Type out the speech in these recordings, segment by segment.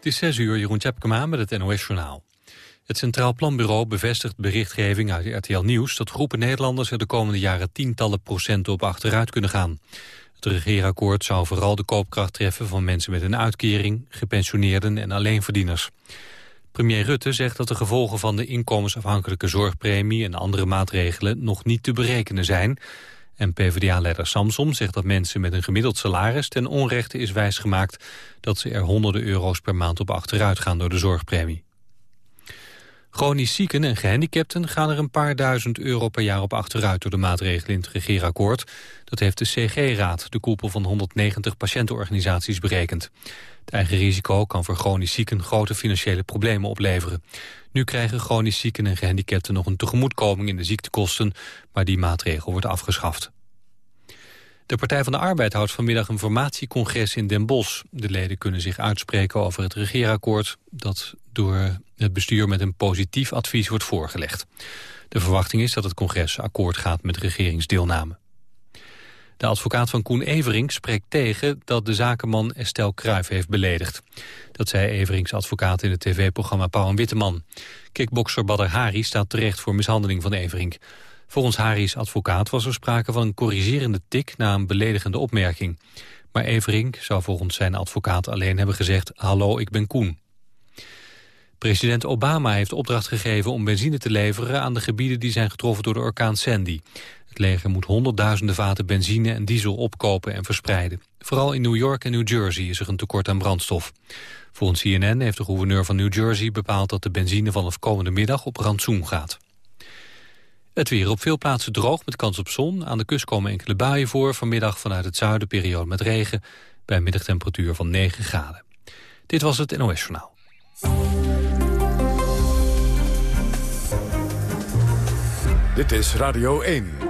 Het is 6 uur, Jeroen Tjepkema met het NOS-journaal. Het Centraal Planbureau bevestigt berichtgeving uit RTL Nieuws... dat groepen Nederlanders er de komende jaren tientallen procenten op achteruit kunnen gaan. Het regeerakkoord zou vooral de koopkracht treffen van mensen met een uitkering... gepensioneerden en alleenverdieners. Premier Rutte zegt dat de gevolgen van de inkomensafhankelijke zorgpremie... en andere maatregelen nog niet te berekenen zijn... En PvdA-leider Samsom zegt dat mensen met een gemiddeld salaris ten onrechte is wijsgemaakt dat ze er honderden euro's per maand op achteruit gaan door de zorgpremie. Chronisch zieken en gehandicapten gaan er een paar duizend euro per jaar op achteruit door de maatregelen in het regeerakkoord. Dat heeft de CG-raad, de koepel van 190 patiëntenorganisaties, berekend. Het eigen risico kan voor chronisch zieken grote financiële problemen opleveren. Nu krijgen chronisch zieken en gehandicapten nog een tegemoetkoming in de ziektekosten, maar die maatregel wordt afgeschaft. De Partij van de Arbeid houdt vanmiddag een formatiecongres in Den Bosch. De leden kunnen zich uitspreken over het regeerakkoord... dat door het bestuur met een positief advies wordt voorgelegd. De verwachting is dat het congres akkoord gaat met regeringsdeelname. De advocaat van Koen Evering spreekt tegen dat de zakenman Estelle Kruijf heeft beledigd. Dat zei Everings advocaat in het tv-programma Pauw en Witteman. Kickbokser Badr Hari staat terecht voor mishandeling van Everink. Volgens Hari's advocaat was er sprake van een corrigerende tik na een beledigende opmerking. Maar Everink zou volgens zijn advocaat alleen hebben gezegd... hallo, ik ben Koen. President Obama heeft opdracht gegeven om benzine te leveren... aan de gebieden die zijn getroffen door de orkaan Sandy. Het leger moet honderdduizenden vaten benzine en diesel opkopen en verspreiden. Vooral in New York en New Jersey is er een tekort aan brandstof. Volgens CNN heeft de gouverneur van New Jersey bepaald... dat de benzine vanaf komende middag op rantsoen gaat. Het weer op veel plaatsen droog met kans op zon. Aan de kust komen enkele buien voor. Vanmiddag vanuit het zuiden periode met regen. Bij een middagtemperatuur van 9 graden. Dit was het NOS Journaal. Dit is Radio 1.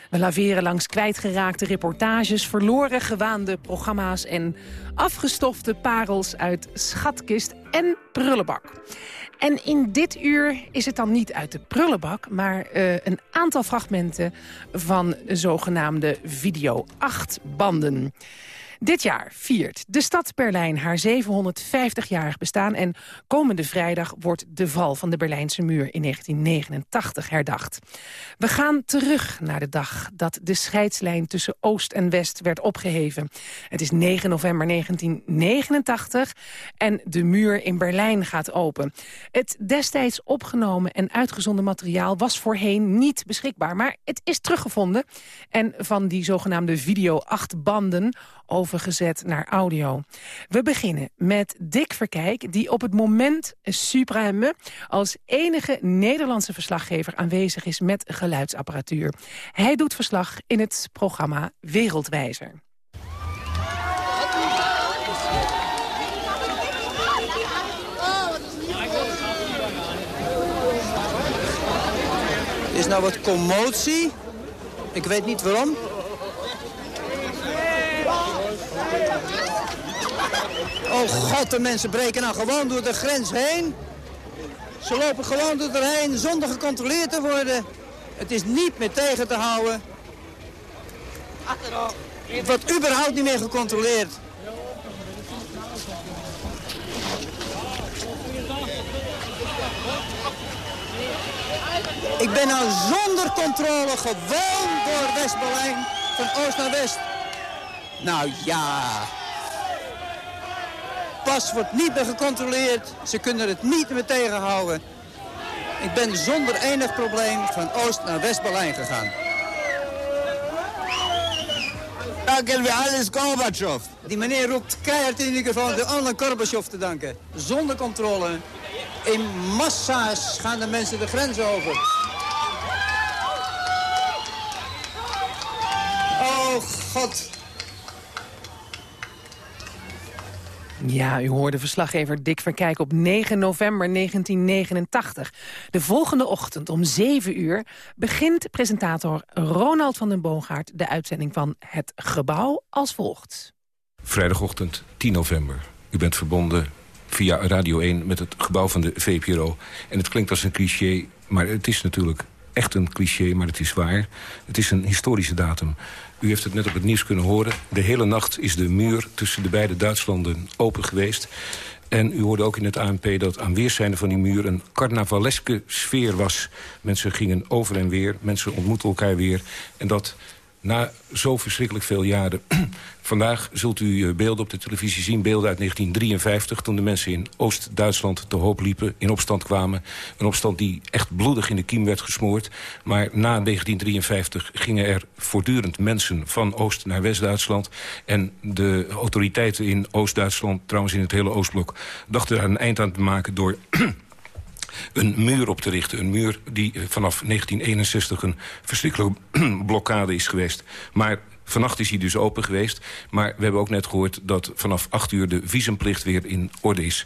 We laveren langs kwijtgeraakte reportages, verloren gewaande programma's... en afgestofte parels uit schatkist en prullenbak. En in dit uur is het dan niet uit de prullenbak... maar uh, een aantal fragmenten van zogenaamde video 8 banden. Dit jaar viert de stad Berlijn haar 750-jarig bestaan... en komende vrijdag wordt de val van de Berlijnse muur in 1989 herdacht. We gaan terug naar de dag dat de scheidslijn tussen Oost en West werd opgeheven. Het is 9 november 1989 en de muur in Berlijn gaat open. Het destijds opgenomen en uitgezonden materiaal was voorheen niet beschikbaar... maar het is teruggevonden en van die zogenaamde video 8 banden overgezet naar audio. We beginnen met Dick Verkijk, die op het moment supreme... als enige Nederlandse verslaggever aanwezig is met geluidsapparatuur. Hij doet verslag in het programma Wereldwijzer. Er is nou wat commotie. Ik weet niet waarom. Oh god, de mensen breken nou gewoon door de grens heen. Ze lopen gewoon door erheen zonder gecontroleerd te worden. Het is niet meer tegen te houden. Het wordt überhaupt niet meer gecontroleerd. Ik ben nou zonder controle gewoon door West-Berlijn van oost naar west. Nou ja, pas wordt niet meer gecontroleerd. Ze kunnen het niet meer tegenhouden. Ik ben zonder enig probleem van Oost naar West-Berlijn gegaan. Danken we alles Gorbachev. Die meneer roept keihard in ieder geval de andere Gorbachev te danken. Zonder controle. In massa's gaan de mensen de grens over. Oh, God. Ja, u hoorde verslaggever Dick Verkijk op 9 november 1989. De volgende ochtend om 7 uur begint presentator Ronald van den Boogaard... de uitzending van Het Gebouw als volgt. Vrijdagochtend 10 november. U bent verbonden via Radio 1 met het gebouw van de VPRO. En het klinkt als een cliché, maar het is natuurlijk echt een cliché, maar het is waar. Het is een historische datum. U heeft het net op het nieuws kunnen horen. De hele nacht is de muur tussen de beide Duitslanden open geweest. En u hoorde ook in het ANP dat aan weerszijden van die muur... een carnavaleske sfeer was. Mensen gingen over en weer, mensen ontmoeten elkaar weer. En dat na zo verschrikkelijk veel jaren. Vandaag zult u eh, beelden op de televisie zien, beelden uit 1953... toen de mensen in Oost-Duitsland te hoop liepen, in opstand kwamen. Een opstand die echt bloedig in de kiem werd gesmoord. Maar na 1953 gingen er voortdurend mensen van Oost naar West-Duitsland. En de autoriteiten in Oost-Duitsland, trouwens in het hele Oostblok... dachten er een eind aan te maken door een muur op te richten. Een muur die eh, vanaf 1961 een verschrikkelijke blokkade is geweest. Maar Vannacht is hij dus open geweest. Maar we hebben ook net gehoord dat vanaf 8 uur de visumplicht weer in orde is.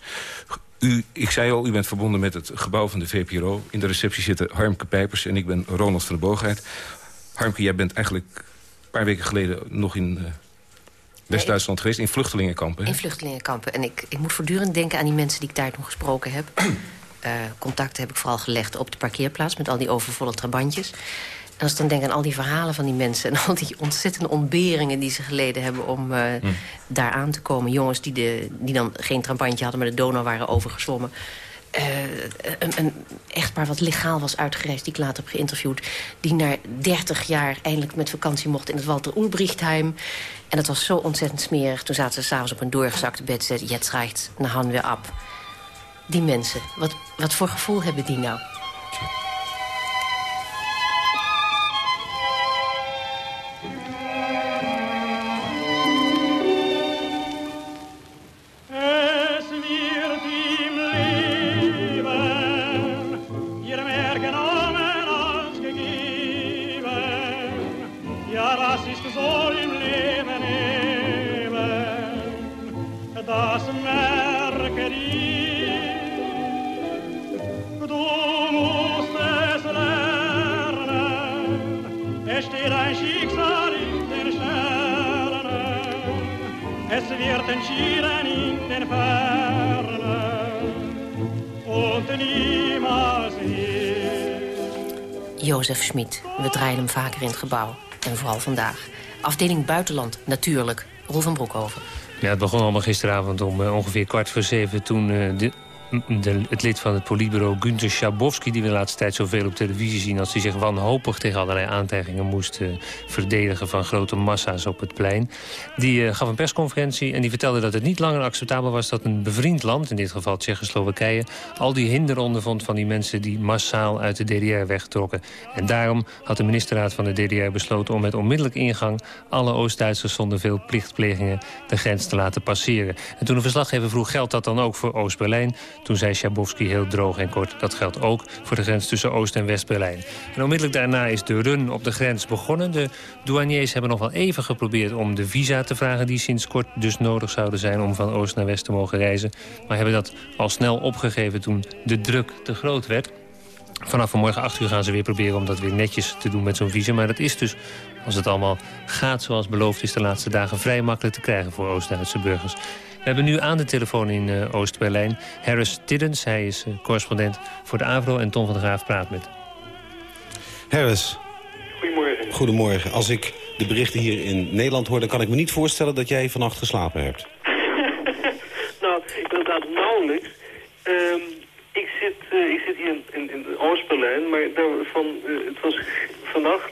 U, ik zei al, u bent verbonden met het gebouw van de VPRO. In de receptie zitten Harmke Pijpers en ik ben Ronald van der Boogaard. Harmke, jij bent eigenlijk een paar weken geleden nog in... Uh, West-Duitsland geweest, in vluchtelingenkampen. In vluchtelingenkampen. En ik, ik moet voortdurend denken aan die mensen die ik daar toen gesproken heb. Uh, contacten heb ik vooral gelegd op de parkeerplaats... met al die overvolle trabantjes. En als ik dan denk aan al die verhalen van die mensen... en al die ontzettende ontberingen die ze geleden hebben om uh, hmm. daar aan te komen. Jongens die, de, die dan geen trabantje hadden, maar de Donau waren overgezwommen. Uh, een, een echtpaar wat legaal was uitgereisd, die ik later heb geïnterviewd... die na 30 jaar eindelijk met vakantie mocht in het Walter Ulbrichtheim. En dat was zo ontzettend smerig. Toen zaten ze s'avonds op een doorgezakte bed en zeiden... jetzt reicht, naar han weer ab die mensen? Wat, wat voor gevoel hebben die nou? Jozef Schmid. We draaien hem vaker in het gebouw. En vooral vandaag. Afdeling Buitenland, natuurlijk. Roel van Broekhoven. Ja, het begon allemaal gisteravond om uh, ongeveer kwart voor zeven... toen uh, de de, het lid van het politbureau Günter Schabowski... die we de laatste tijd zoveel op televisie zien... als hij zich wanhopig tegen allerlei aantijgingen moest uh, verdedigen... van grote massa's op het plein. Die uh, gaf een persconferentie en die vertelde dat het niet langer acceptabel was... dat een bevriend land, in dit geval Tsjechoslowakije... al die hinder ondervond van die mensen die massaal uit de DDR wegtrokken. En daarom had de ministerraad van de DDR besloten... om met onmiddellijk ingang alle Oost-Duitsers zonder veel plichtplegingen... de grens te laten passeren. En toen de verslaggever vroeg, geldt dat dan ook voor Oost-Berlijn... Toen zei Schabowski heel droog en kort... dat geldt ook voor de grens tussen Oost- en West-Berlijn. En onmiddellijk daarna is de run op de grens begonnen. De douaniers hebben nog wel even geprobeerd om de visa te vragen... die sinds kort dus nodig zouden zijn om van Oost naar West te mogen reizen. Maar hebben dat al snel opgegeven toen de druk te groot werd... Vanaf vanmorgen 8 uur gaan ze weer proberen om dat weer netjes te doen met zo'n visum. Maar dat is dus, als het allemaal gaat zoals beloofd is... de laatste dagen vrij makkelijk te krijgen voor Oost-Duitse burgers. We hebben nu aan de telefoon in uh, Oost-Berlijn Harris Tiddens. Hij is uh, correspondent voor de AVRO en Tom van der Graaf praat met. Harris. Goedemorgen. Goedemorgen. Als ik de berichten hier in Nederland hoor... dan kan ik me niet voorstellen dat jij vannacht geslapen hebt. nou, inderdaad nauwelijks. Um, ik, zit, uh, ik zit hier in, in, in Oost-Berlijn, maar daarvan, het was vannacht...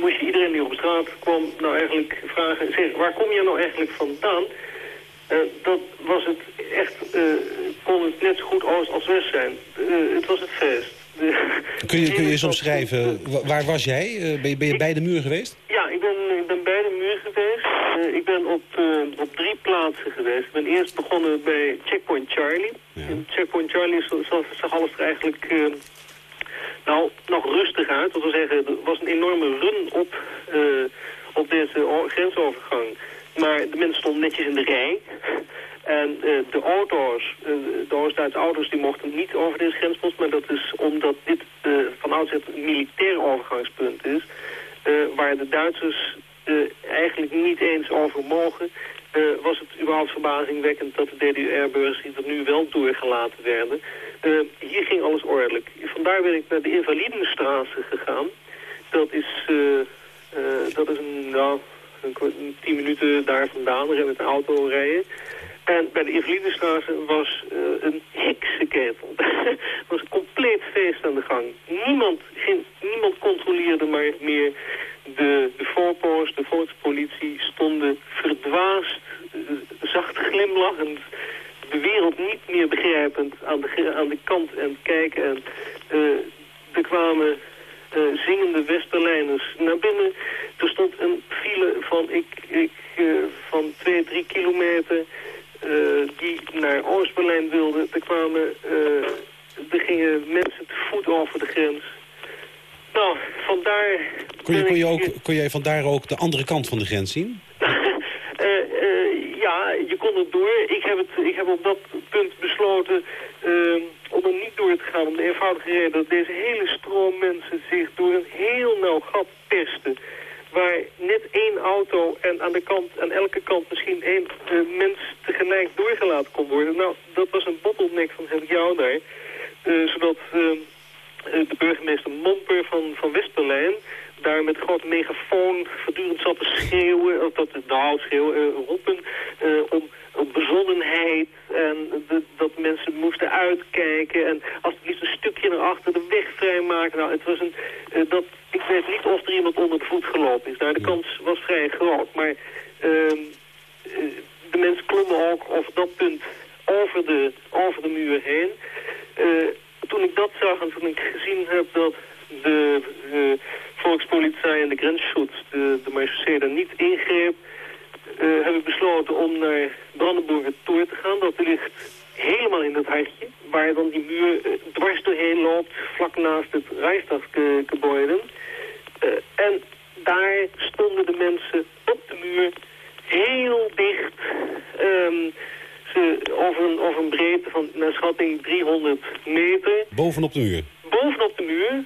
moest je iedereen die op straat kwam nou eigenlijk vragen... zeg, waar kom je nou eigenlijk vandaan... Uh, dat was het echt, uh, kon het net zo goed Oost als West zijn. Uh, het was het feest. De, kun, je, kun je eens omschrijven, waar was jij? ben, je, ben je bij de muur geweest? Ja, ik ben, ik ben bij de muur geweest. ik ben op, op drie plaatsen geweest. Ik ben eerst begonnen bij Checkpoint Charlie. Ja. In Checkpoint Charlie zag alles er eigenlijk nou, nog rustig uit. Dat wil zeggen, er was een enorme run op, op deze grensovergang. Maar de mensen stonden netjes in de rij. En uh, de auto's, uh, de Oost-Duitse auto's, die mochten niet over deze grenspost. Maar dat is omdat dit uh, van oudsher een militair overgangspunt is. waar de Duitsers eigenlijk niet eens over mogen. was het überhaupt verbazingwekkend dat de DDR-burgers die er nu wel doorgelaten werden. hier ging alles ordelijk. Vandaar ben ik naar de Invalidenstraße gegaan. Dat is, dat is een, nou, tien minuten daar vandaan. We met de auto rijden. En bij de Invalidenstraße was uh, een heksenketel. Het was een compleet feest aan de gang. Niemand, geen, niemand controleerde maar meer de, de voorpost, de volkspolitie stonden verdwaasd, uh, zacht glimlachend, de wereld niet meer begrijpend aan de, aan de kant en kijken. En uh, er kwamen uh, zingende West-Berlijners naar binnen. Er stond een file van, ik, ik, uh, van twee, drie kilometer uh, die naar Oost-Berlijn wilden. Er kwamen, er gingen mensen te voet over de grens. Nou, vandaar... Kon, je, kon, je ook, kon jij vandaar ook de andere kant van de grens zien? ja, je kon het door. Ik heb, het, ik heb op dat punt besloten uh, om er niet door te gaan. Om de eenvoudige reden dat deze hele stroom mensen zich door een heel nauw gat pesten. Waar net één auto en aan de kant, aan elke kant misschien één uh, mens tegelijk doorgelaten kon worden. Nou, dat was een bottleneck van jou daar. Uh, zodat ehm, de burgemeester Momper van, van West-Berlijn daar met grote megafoon voortdurend zat te schreeuwen, of dat, nou schreeuwen, roepen, om, om bezonnenheid en de, dat mensen moesten uitkijken en als liefst een stukje naar achter de weg vrijmaken. Nou, het was een, uh, dat, ik weet niet of er iemand onder de voet gelopen is. Nou, de kans was vrij groot, maar ehm, de mensen klommen ook over dat punt over de, over de muur heen. toen ik dat zag en toen ik gezien heb dat de volkspolitie en de grensschutz, de, de daar niet ingreep, uh, heb ik besloten om naar Brandenburger Tor te gaan. Dat ligt helemaal in het hartje, waar dan die muur uh, dwars doorheen loopt, vlak naast het Rijstagsgebouw. Uh, en daar stonden de mensen op de muur heel dicht. Um, ze, over, een, over een breedte van, naar schatting, 300 meter. Bovenop de muur? Bovenop de muur.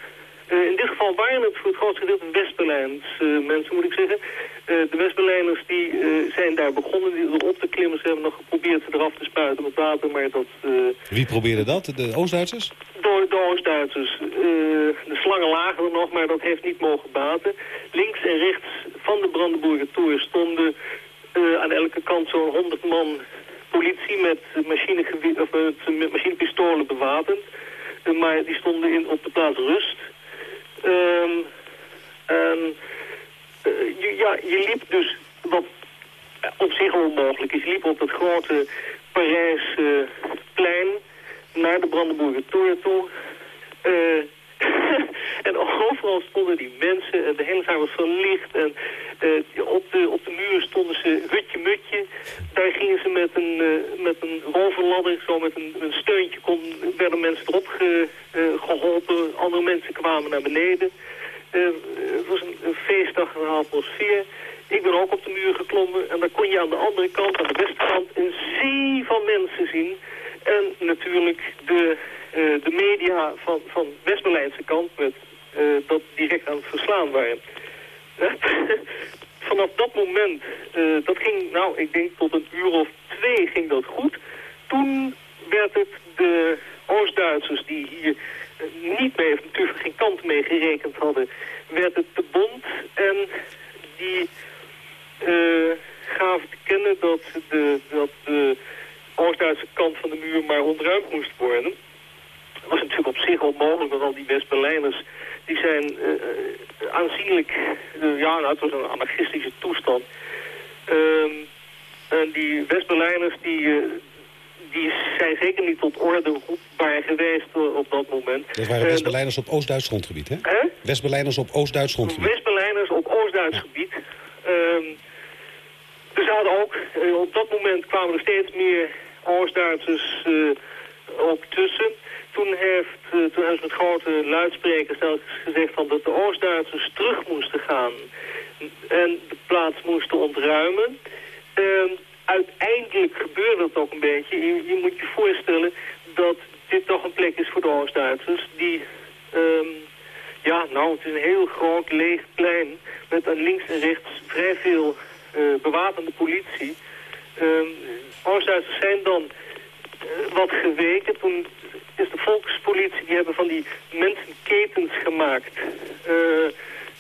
Uh, in dit geval waren het voor het grootste gedeelte West-Berlijns uh, mensen, moet ik zeggen. Uh, de West-Berlijners die zijn daar begonnen, die erop te klimmen. Ze hebben nog geprobeerd ze eraf te spuiten met water, maar dat... Wie probeerde dat? De Oost-Duitsers? De, de Oost-Duitsers. de slangen lagen er nog, maar dat heeft niet mogen baten. Links en rechts van de Brandenburger Tor stonden aan elke kant zo'n 100 man politie met, of, met machinepistolen bewapend. maar die stonden in, op de plaats rust. Um, en uh, je, ja, je liep dus wat op zich onmogelijk is. Je liep op het grote Parijse plein naar de Brandenburger Tor toe. Uh, en overal stonden die mensen en de hele zaal was verlicht. En op, de, op de muren stonden ze hutje-mutje. Daar gingen ze met een, uh, met een zo met een, steuntje, kon, werden mensen erop ge, uh, geholpen. Andere mensen kwamen naar beneden. het was een, een feestdag, een atmosfeer. Ik ben ook op de muur geklommen en dan kon je aan de andere kant, aan de westkant, een zee van mensen zien. En natuurlijk de de media van, van West-Berlijnse kant met, dat direct aan het verslaan waren. Vanaf dat moment, uh, dat ging, nou, ik denk tot een uur of twee ging dat goed. Toen werd het de Oost-Duitsers die hier niet mee, natuurlijk geen kant mee gerekend hadden, werd het de bond en die gaven te kennen dat de, dat de Oost-Duitse kant van de muur maar ontruimd moest worden. Dat was natuurlijk op zich onmogelijk, want al die West-Berlijners... die zijn uh, aanzienlijk... Uh, ja, nou, het was een anarchistische toestand. Ehm, en die West-Berlijners, die, die zijn zeker niet tot orde roepbaar geweest op dat moment. Dat waren West-Berlijners op Oost-Duits grondgebied, hè? hè? West-Berlijners op Oost-Duits grondgebied. West-Berlijners op Oost-Duits ja. gebied. Um, er zaten ook, op dat moment kwamen er steeds meer Oost-Duitsers ook tussen. Toen heeft, uh, toen hebben ze met grote luidsprekers gezegd van dat de Oost-Duitsers terug moesten gaan en de plaats moesten ontruimen. Uh, uiteindelijk gebeurde het ook een beetje. Je, je, moet je voorstellen dat dit toch een plek is voor de Oost-Duitsers die... Um, ja, nou, het is een heel groot leeg plein met aan links en rechts vrij veel uh, bewapende politie. Um, Oost-Duitsers zijn dan uh, wat geweken. Toen is de volkspolitie, die hebben van die mensenketens gemaakt. Uh,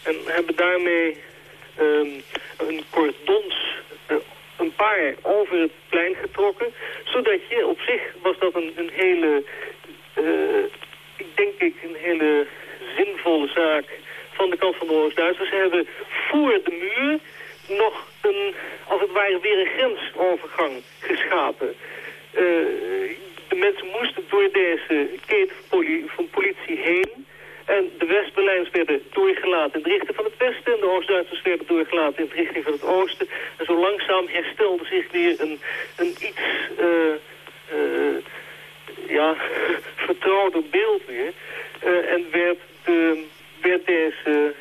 en hebben daarmee um, een cordons een paar over het plein getrokken. Zodat je, op zich was dat een, een hele, uh, ik denk ik, een hele zinvolle zaak van de kant van de Oost-Duitsers. Ze hebben voor de muur nog een, als het ware, weer een grensovergang geschapen. Mensen moesten door deze keten van politie heen. En de West-Berlijns werden doorgelaten in de richting van het westen... en de Oost-Duitsers werden doorgelaten in de richting van het oosten. En zo langzaam herstelde zich weer een, een iets uh, ja, vertrouwder beeld weer. Uh, en werd, de, werd deze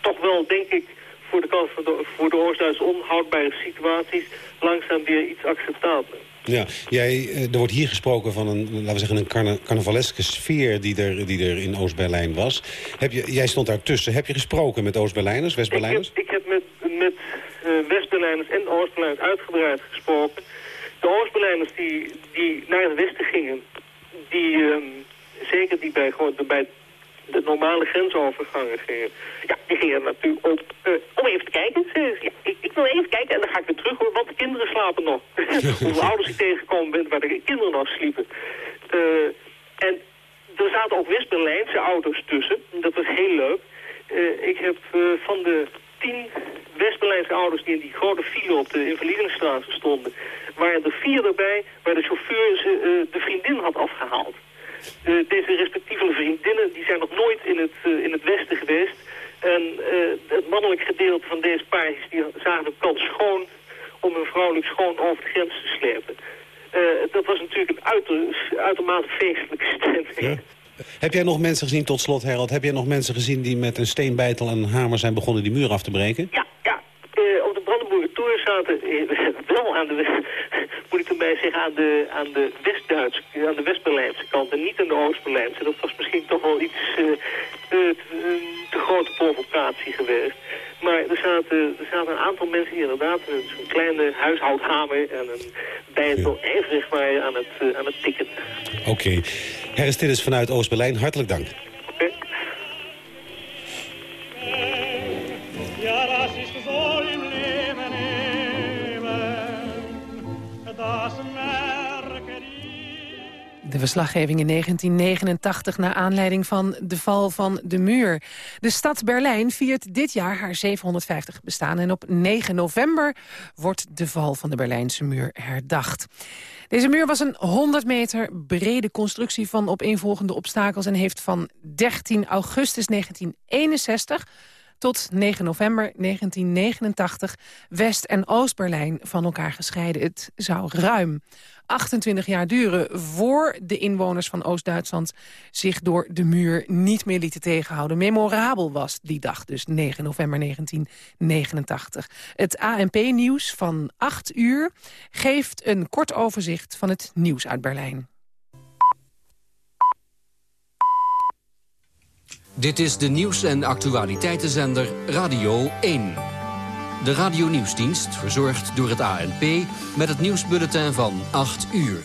toch wel, denk ik, voor de kant van voor de Oost-Duitsers onhoudbare situaties... langzaam weer iets acceptabeler. Ja, jij, eh, er wordt hier gesproken van een, laten we zeggen, een carna carnavaleske sfeer die er, die er in Oost-Berlijn was. Heb je, jij stond daartussen. Heb je gesproken met Oost-Berlijners, West-Berlijners? Ik, heb, met, met uh, West-Berlijners en Oost-Berlijners uitgebreid gesproken. De Oost-Berlijners die, die naar het westen gingen, die, um, zeker die bij, gewoon, bij de normale grensovergangen gingen. Ja, die gingen natuurlijk op, uh, om even te kijken. Ja, ik, ik, wil even kijken en dan ga ik weer terug hoor, want de kinderen slapen nog. Hoeveel ouders ik tegengekomen ben waar de kinderen nog sliepen. Uh, en er zaten ook West-Berlijnse auto's tussen. Dat was heel leuk. Uh, ik heb van de tien West-Berlijnse auto's die in die grote file op de Invalidenstraat stonden... waren er vier erbij waar de chauffeur ze, de vriendin had afgehaald. Uh, deze respectieve vriendinnen die zijn nog nooit in het, uh, in het Westen geweest. En uh, het mannelijk gedeelte van deze paardjes die zagen de kans schoon om hun vrouwelijk schoon over de grens te slepen. dat was natuurlijk een uiter, uitermate feestelijke stemming. Ja. Heb jij nog mensen gezien, tot slot Harold, heb jij nog mensen gezien die met een steenbijtel en een hamer zijn begonnen die muur af te breken? Ja, ja. op de Brandenburger Tour zaten wel aan de, moet ik erbij zeggen, aan de, aan de West-Duitse, aan de West-Berlijnse kant en niet aan de Oost-Berlijnse. Dat was misschien toch wel iets uh, uh, te grote provocatie geweest. Maar er zaten, er zaten een aantal mensen die inderdaad een kleine huishoudhamer en een bijtel ijverig waren aan het, aan het tikken. Oké. Okay. Herres Tillis vanuit Oost-Berlijn, hartelijk dank. De verslaggeving in 1989 naar aanleiding van de val van de muur. De stad Berlijn viert dit jaar haar 750 bestaan... en op 9 november wordt de val van de Berlijnse muur herdacht. Deze muur was een 100 meter brede constructie van opeenvolgende obstakels... en heeft van 13 augustus 1961 tot 9 november 1989 West- en Oost-Berlijn van elkaar gescheiden. Het zou ruim 28 jaar duren voor de inwoners van Oost-Duitsland zich door de muur niet meer lieten tegenhouden. Memorabel was die dag, dus 9 november 1989. Het ANP-nieuws van 8 uur geeft een kort overzicht van het nieuws uit Berlijn. Dit is de nieuws- en actualiteitenzender Radio 1. De radio-nieuwsdienst, verzorgd door het ANP... met het nieuwsbulletin van 8 uur.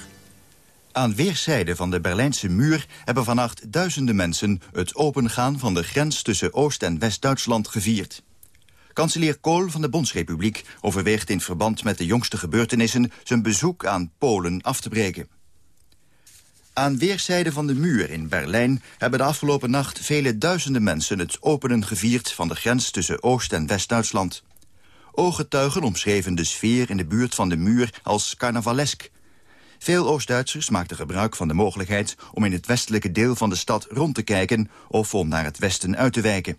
Aan weerszijden van de Berlijnse muur hebben vannacht duizenden mensen... het opengaan van de grens tussen Oost- en West-Duitsland gevierd. Kanselier Kool van de Bondsrepubliek overweegt in verband met de jongste gebeurtenissen... zijn bezoek aan Polen af te breken. Aan weerszijden van de muur in Berlijn hebben de afgelopen nacht vele duizenden mensen het openen gevierd van de grens tussen Oost- en West-Duitsland. Ooggetuigen omschreven de sfeer in de buurt van de muur als carnavalesk. Veel Oost-Duitsers maakten gebruik van de mogelijkheid om in het westelijke deel van de stad rond te kijken of om naar het westen uit te wijken.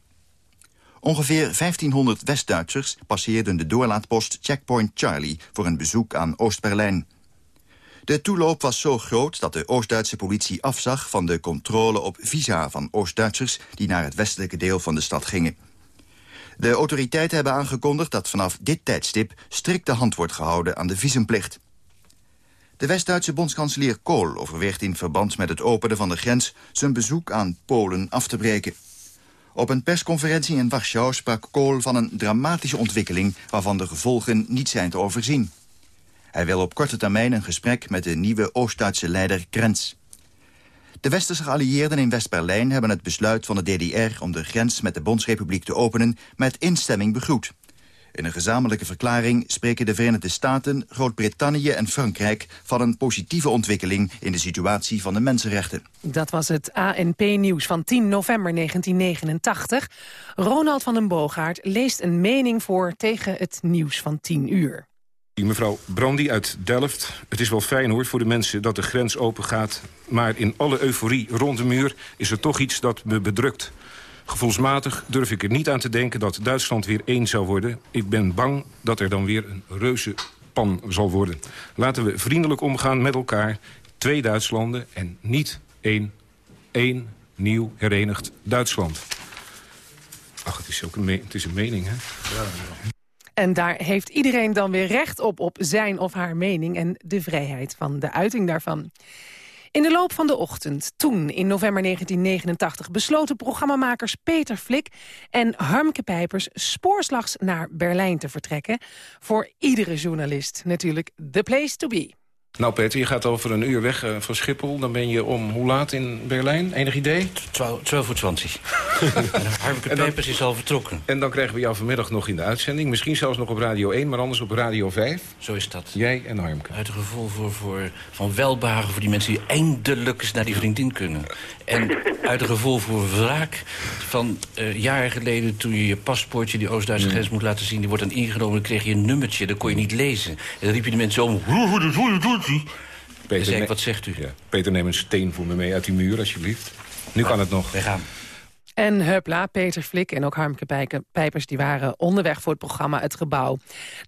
Ongeveer 1500 West-Duitsers passeerden de doorlaatpost Checkpoint Charlie voor een bezoek aan Oost-Berlijn. De toeloop was zo groot dat de Oost-Duitse politie afzag van de controle op visa van Oost-Duitsers die naar het westelijke deel van de stad gingen. De autoriteiten hebben aangekondigd dat vanaf dit tijdstip strikt de hand wordt gehouden aan de visumplicht. De West-Duitse bondskanselier Kohl overweegt in verband met het openen van de grens zijn bezoek aan Polen af te breken. Op een persconferentie in Warschau sprak Kohl van een dramatische ontwikkeling waarvan de gevolgen niet zijn te overzien. Hij wil op korte termijn een gesprek met de nieuwe Oost-Duitse leider Krenz. De westerse geallieerden in West-Berlijn hebben het besluit van de DDR... om de grens met de Bondsrepubliek te openen met instemming begroet. In een gezamenlijke verklaring spreken de Verenigde Staten, Groot-Brittannië en Frankrijk van een positieve ontwikkeling in de situatie van de mensenrechten. Dat was het ANP-nieuws van 10 november 1989. Ronald van den Boogaard leest een mening voor tegen het nieuws van 10 uur. Mevrouw Brandy uit Delft. Het is wel fijn hoor voor de mensen dat de grens open gaat. Maar in alle euforie rond de muur is er toch iets dat me bedrukt. Gevoelsmatig durf ik er niet aan te denken dat Duitsland weer één zou worden. Ik ben bang dat er dan weer een reuze pan zal worden. Laten we vriendelijk omgaan met elkaar. Twee Duitslanden en niet één, één nieuw herenigd Duitsland. Ach, het is ook een, het is een mening, hè? Ja, En daar heeft iedereen dan weer recht op, op zijn of haar mening... en de vrijheid van de uiting daarvan. In de loop van de ochtend, toen in november 1989... besloten programmamakers Peter Flik en Harmke Pijpers... spoorslags naar Berlijn te vertrekken. Voor iedere journalist natuurlijk the place to be. Nou Peter, je gaat over een uur weg uh, van Schiphol. Dan ben je om hoe laat in Berlijn? Enig idee? 12 voor 20. Harmke Pijpers is al vertrokken. En dan krijgen we jou vanmiddag nog in de uitzending. Misschien zelfs nog op Radio 1, maar anders op Radio 5. Zo is dat. Jij en Harmke. Uit een gevoel voor, voor, van welbehagen voor die mensen die eindelijk eens naar die vriendin kunnen. En uit een gevoel voor wraak van uh, jaren geleden... toen je je paspoortje, die Oost-Duitse mm. grens moet laten zien... die wordt dan ingenomen, dan kreeg je een nummertje, dat kon je niet lezen. En dan riep je de mensen om... Peter, wat zegt u? Ja. Peter, neem een steen voor me mee uit die muur, alsjeblieft. Nu kan het nog. We gaan. En Hupla, Peter Flik en ook Harmke Pijpers... die waren onderweg voor het programma Het Gebouw.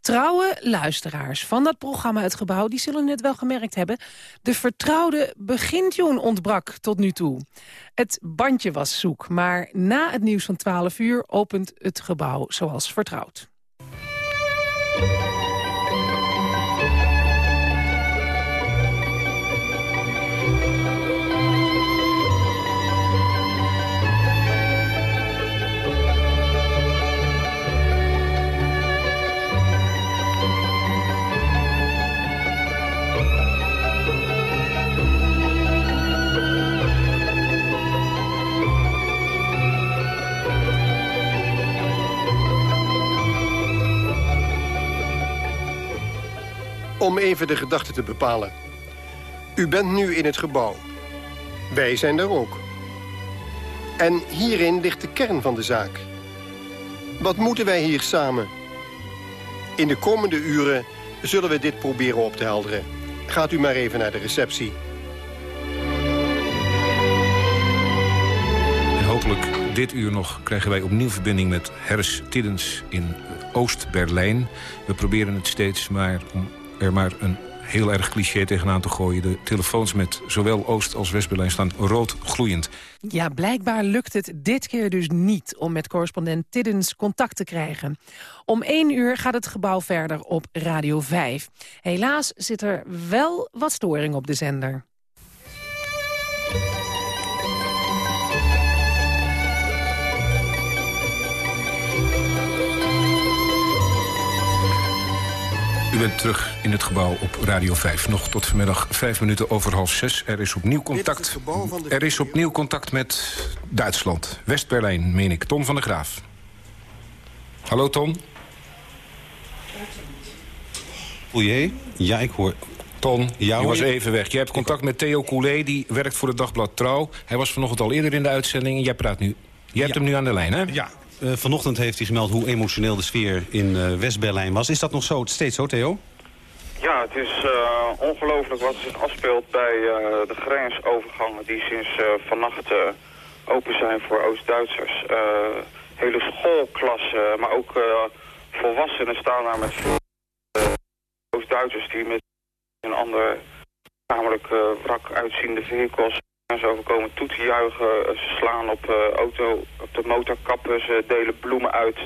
Trouwe luisteraars van dat programma Het Gebouw... die zullen het wel gemerkt hebben. De vertrouwde begintune ontbrak tot nu toe. Het bandje was zoek, maar na het nieuws van 12 uur... opent het gebouw zoals vertrouwd. Om even de gedachte te bepalen. U bent nu in het gebouw. Wij zijn er ook. En hierin ligt de kern van de zaak. Wat moeten wij hier samen? In de komende uren zullen we dit proberen op te helderen. Gaat u maar even naar de receptie. En hopelijk dit uur nog krijgen wij opnieuw verbinding met Hers Tiddens in Oost-Berlijn. We proberen het steeds maar om er maar een heel erg cliché tegenaan te gooien. De telefoons met zowel Oost- als West-Berlijn staan rood gloeiend. Ja, blijkbaar lukt het dit keer dus niet om met correspondent Tiddens contact te krijgen. Om één uur gaat het gebouw verder op Radio 5. Helaas zit er wel wat storing op de zender. U bent terug in het gebouw op Radio 5. Nog tot vanmiddag vijf minuten over half zes. Er is opnieuw contact, er is opnieuw contact met Duitsland. West-Berlijn, meen ik. Ton van der Graaf. Hallo, Ton. O jee, ja, ik hoor... Ton, jou was even weg. Je hebt contact met Theo Coulet, die werkt voor het dagblad Trouw. Hij was vanochtend al eerder in de uitzending en jij praat nu. Jij hebt hem nu aan de lijn, hè? Ja, uh, vanochtend heeft hij gemeld hoe emotioneel de sfeer in uh, West-Berlijn was. Is dat nog zo, steeds zo, Theo? Ja, het is uh, ongelooflijk wat zich afspeelt bij de grensovergangen die sinds vannacht open zijn voor Oost-Duitsers. hele schoolklassen, maar ook volwassenen staan daar met Oost-Duitsers die met een ander namelijk wrak uitziende vehicles ze overkomen toetenjuichen, ze slaan op, uh, auto, op de motorkappen, ze delen bloemen uit.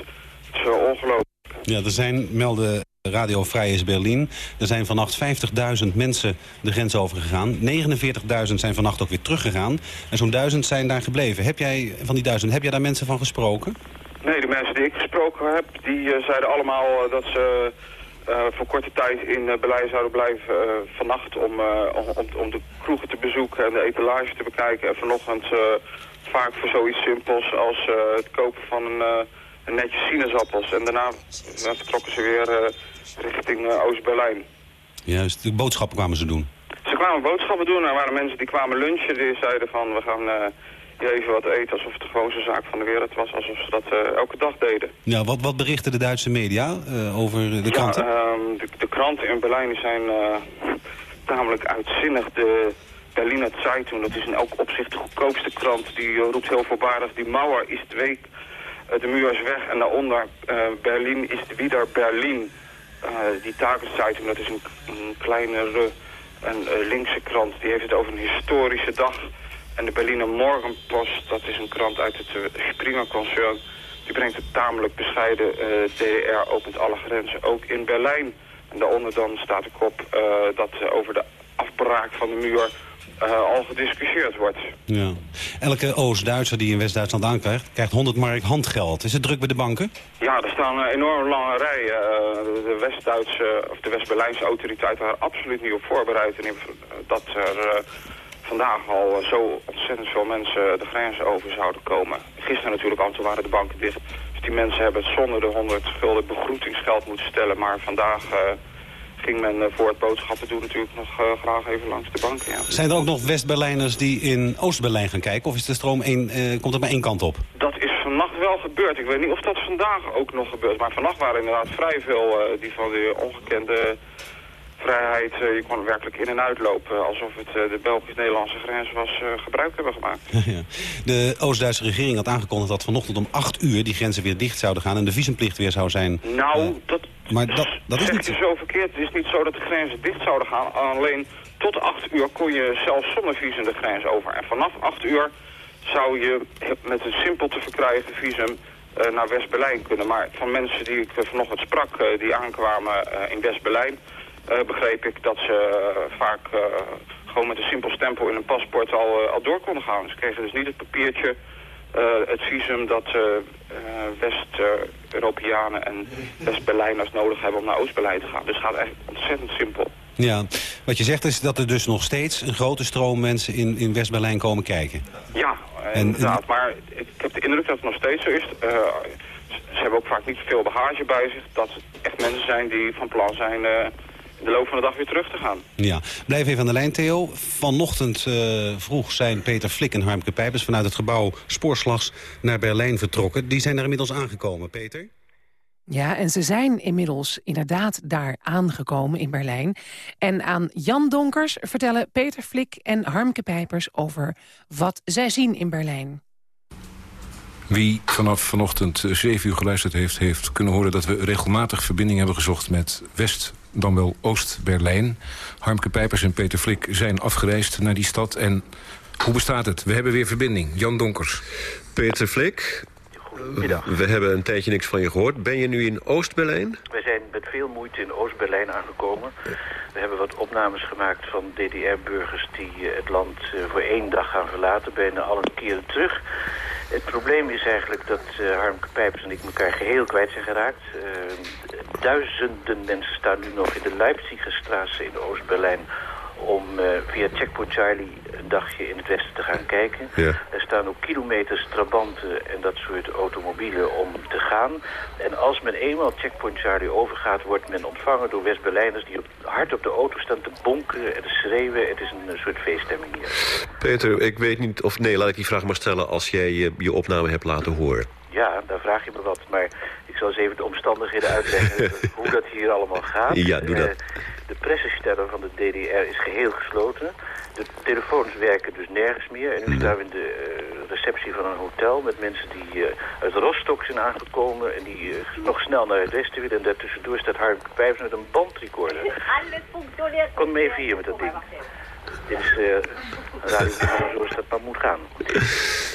is uh, ongelooflijk. Ja, er zijn, melden Radio Vrij is Berlin. Er zijn vannacht 50.000 mensen de grens overgegaan. 49.000 zijn vannacht ook weer teruggegaan. En zo'n duizend zijn daar gebleven. Heb jij, van die duizend, heb jij daar mensen van gesproken? Nee, de mensen die ik gesproken heb, die uh, zeiden allemaal uh, dat ze voor korte tijd in Berlijn zouden blijven vannacht om, om, om, de kroegen te bezoeken en de etalage te bekijken. En vanochtend vaak voor zoiets simpels als het kopen van een, een netje sinaasappels. En daarna vertrokken ze weer richting Oost-Berlijn. Juist, de boodschappen kwamen ze doen? Ze kwamen boodschappen doen. Er waren mensen die kwamen lunchen. Die zeiden van, we gaan even wat eten alsof het de gewoonste zaak van de wereld was. Alsof ze dat uh, elke dag deden. Ja, wat, wat berichten de Duitse media uh, over de kranten? Ja, uh, de, de, kranten in Berlijn zijn uh, tamelijk uitzinnig. De Berliner Zeitung, dat is in elk opzicht de goedkoopste krant. Die roept heel voorbarig, die Mauer is de week, de muur is weg. En daaronder Berlin is de wieder Berlin. die Tageszeitung, dat is een, een kleinere en linkse krant. Die heeft het over een historische dag... En de Berliner Morgenpost, dat is een krant uit het uh, Springer-concern... die brengt het tamelijk bescheiden. Uh, DDR opent alle grenzen, ook in Berlijn. En daaronder dan staat de kop uh, dat over de afbraak van de muur al gediscussieerd wordt. Ja. Elke Oost-Duitser die in West-Duitsland aankrijgt, krijgt 100 mark handgeld. Is het druk bij de banken? Ja, er staan enorm lange rijen. de West-Duitse of de West-Berlijnse autoriteiten waren absoluut niet op voorbereid. En dat er vandaag al zo ontzettend veel mensen de grens over zouden komen. Gisteren natuurlijk al, toen waren de banken dicht. Dus die mensen hebben het zonder de 100 gulden begroetingsgeld moeten stellen. Maar vandaag uh, ging men uh, voor het boodschappen doen natuurlijk nog uh, graag even langs de banken. Ja. Zijn er ook nog West-Berlijners die in Oost-Berlijn gaan kijken? Of is de stroom één, komt het maar één kant op? Dat is vannacht wel gebeurd. Ik weet niet of dat vandaag ook nog gebeurt. Maar vannacht waren inderdaad vrij veel die van die ongekende vrijheid. Uh, je kon werkelijk in en uitlopen alsof het uh, de Belgisch-Nederlandse grens was gebruik hebben gemaakt. Ja. De Oost-Duitse regering had aangekondigd dat vanochtend om 8 uur die grenzen weer dicht zouden gaan en de visumplicht weer zou zijn. Nou, dat, maar dat, dat is niet zo. verkeerd. Het is niet zo dat de grenzen dicht zouden gaan. Alleen tot 8 uur kon je zelfs zonder visum de grens over. En vanaf 8 uur zou je met een simpel te verkrijgen visum naar West-Berlijn kunnen. Maar van mensen die ik vanochtend sprak, die aankwamen in West-Berlijn begreep ik dat ze uh, vaak uh, gewoon met een simpel stempel in een paspoort al, al door konden gaan. Ze kregen dus niet het papiertje, het visum dat West-Europeanen en West-Berlijners nodig hebben om naar Oost-Berlijn te gaan. Dus het gaat echt ontzettend simpel. Ja, wat je zegt is dat er dus nog steeds een grote stroom mensen in, in West-Berlijn komen kijken. Ja, inderdaad. En, maar ik heb de indruk dat het nog steeds zo is. ze hebben ook vaak niet veel bagage bij zich. Dat het echt mensen zijn die van plan zijn de loop van de dag weer terug te gaan. Ja, blijf even aan de lijn, Theo. Vanochtend uh, vroeg zijn Peter Flik en Harmke Pijpers... vanuit het gebouw Spoorslags naar Berlijn vertrokken. Die zijn er inmiddels aangekomen, Peter? Ja, en ze zijn inmiddels inderdaad daar aangekomen in Berlijn. En aan Jan Donkers vertellen Peter Flik en Harmke Pijpers... over wat zij zien in Berlijn. Wie vanaf vanochtend 7 uur geluisterd heeft... heeft kunnen horen dat we regelmatig verbinding hebben gezocht met West dan wel Oost-Berlijn. Harmke Pijpers en Peter Flik zijn afgereisd naar die stad. En hoe bestaat het? We hebben weer verbinding. Jan Donkers. Peter Flik, Goedemiddag. We hebben een tijdje niks van je gehoord. Ben je nu in Oost-Berlijn? We zijn met veel moeite in Oost-Berlijn aangekomen. We hebben wat opnames gemaakt van DDR-burgers die eh, het land eh, voor één dag gaan verlaten. Bijna al een keer terug. Het probleem is eigenlijk dat uh, Harmke Pijpers en ik elkaar geheel kwijt zijn geraakt. Uh, duizenden mensen staan nu nog in de Leipzigerstraße in Oost-Berlijn om uh, via Checkpoint Charlie een dagje in het westen te gaan kijken. Ja. Er staan ook kilometers trabanten en dat soort automobielen om te gaan. En als men eenmaal Checkpoint Charlie overgaat, wordt men ontvangen door West-Berlijners... die op, hard op de auto staan te bonken en te schreeuwen. Het is een soort feeststemming hier. Peter, ik weet niet of... Nee, laat ik die vraag maar stellen als jij je, je opname hebt laten horen. Ja, daar vraag je me wat. Maar ik zal eens even de omstandigheden uitleggen hoe dat hier allemaal gaat. Ja, doe dat. Uh, de pressesteller van de DDR is geheel gesloten. De telefoons werken dus nergens meer. En nu staan we in de uh, receptie van een hotel met mensen die uh, uit Rostock zijn aangekomen... en die nog snel naar het westen willen. En daartussendoor staat Harm Pijps met een bandrecorder. Kom mee even hier met dat ding. Dit is uh, radioprogramma zoals dat maar moet gaan.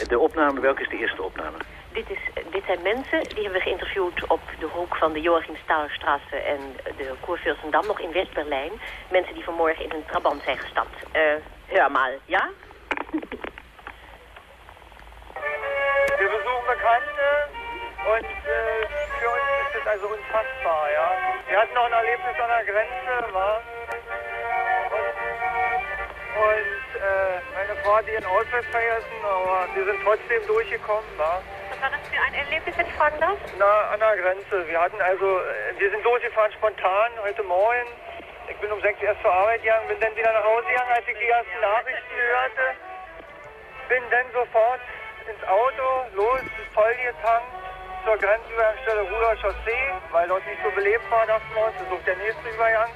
De opname, welke is de eerste opname? Dit, is, dit zijn mensen, die hebben we geïnterviewd op de hoek van de Joachim Stahlerstraße en de Kurfürstendamm, nog in West-Berlijn. Mensen die vanmorgen in een trabant zijn gestapt. Uh, hör mal, ja? Wir besuchen Bekannte und äh, für uns ist das also unfassbar, ja. Wir hatten noch ein Erlebnis an der Grenze, war. Und, und äh, meine Frau hat ihren Ausweis vergessen, aber wir sind trotzdem durchgekommen, war. War das für ein Erlebnis, wenn ich fragen darf? Na, an der Grenze. Wir hatten also, wir sind losgefahren spontan heute Morgen. Ich bin um sechs erst zur Arbeit gegangen, bin dann wieder nach Hause gegangen, als ich die ersten Nachrichten hörte. Bin dann sofort ins Auto, los, voll getankt, zur Grenzübergangsstelle Ruder Chaussee, weil dort nicht so belebt war, dachten wir uns, das ist auch der nächste Übergang.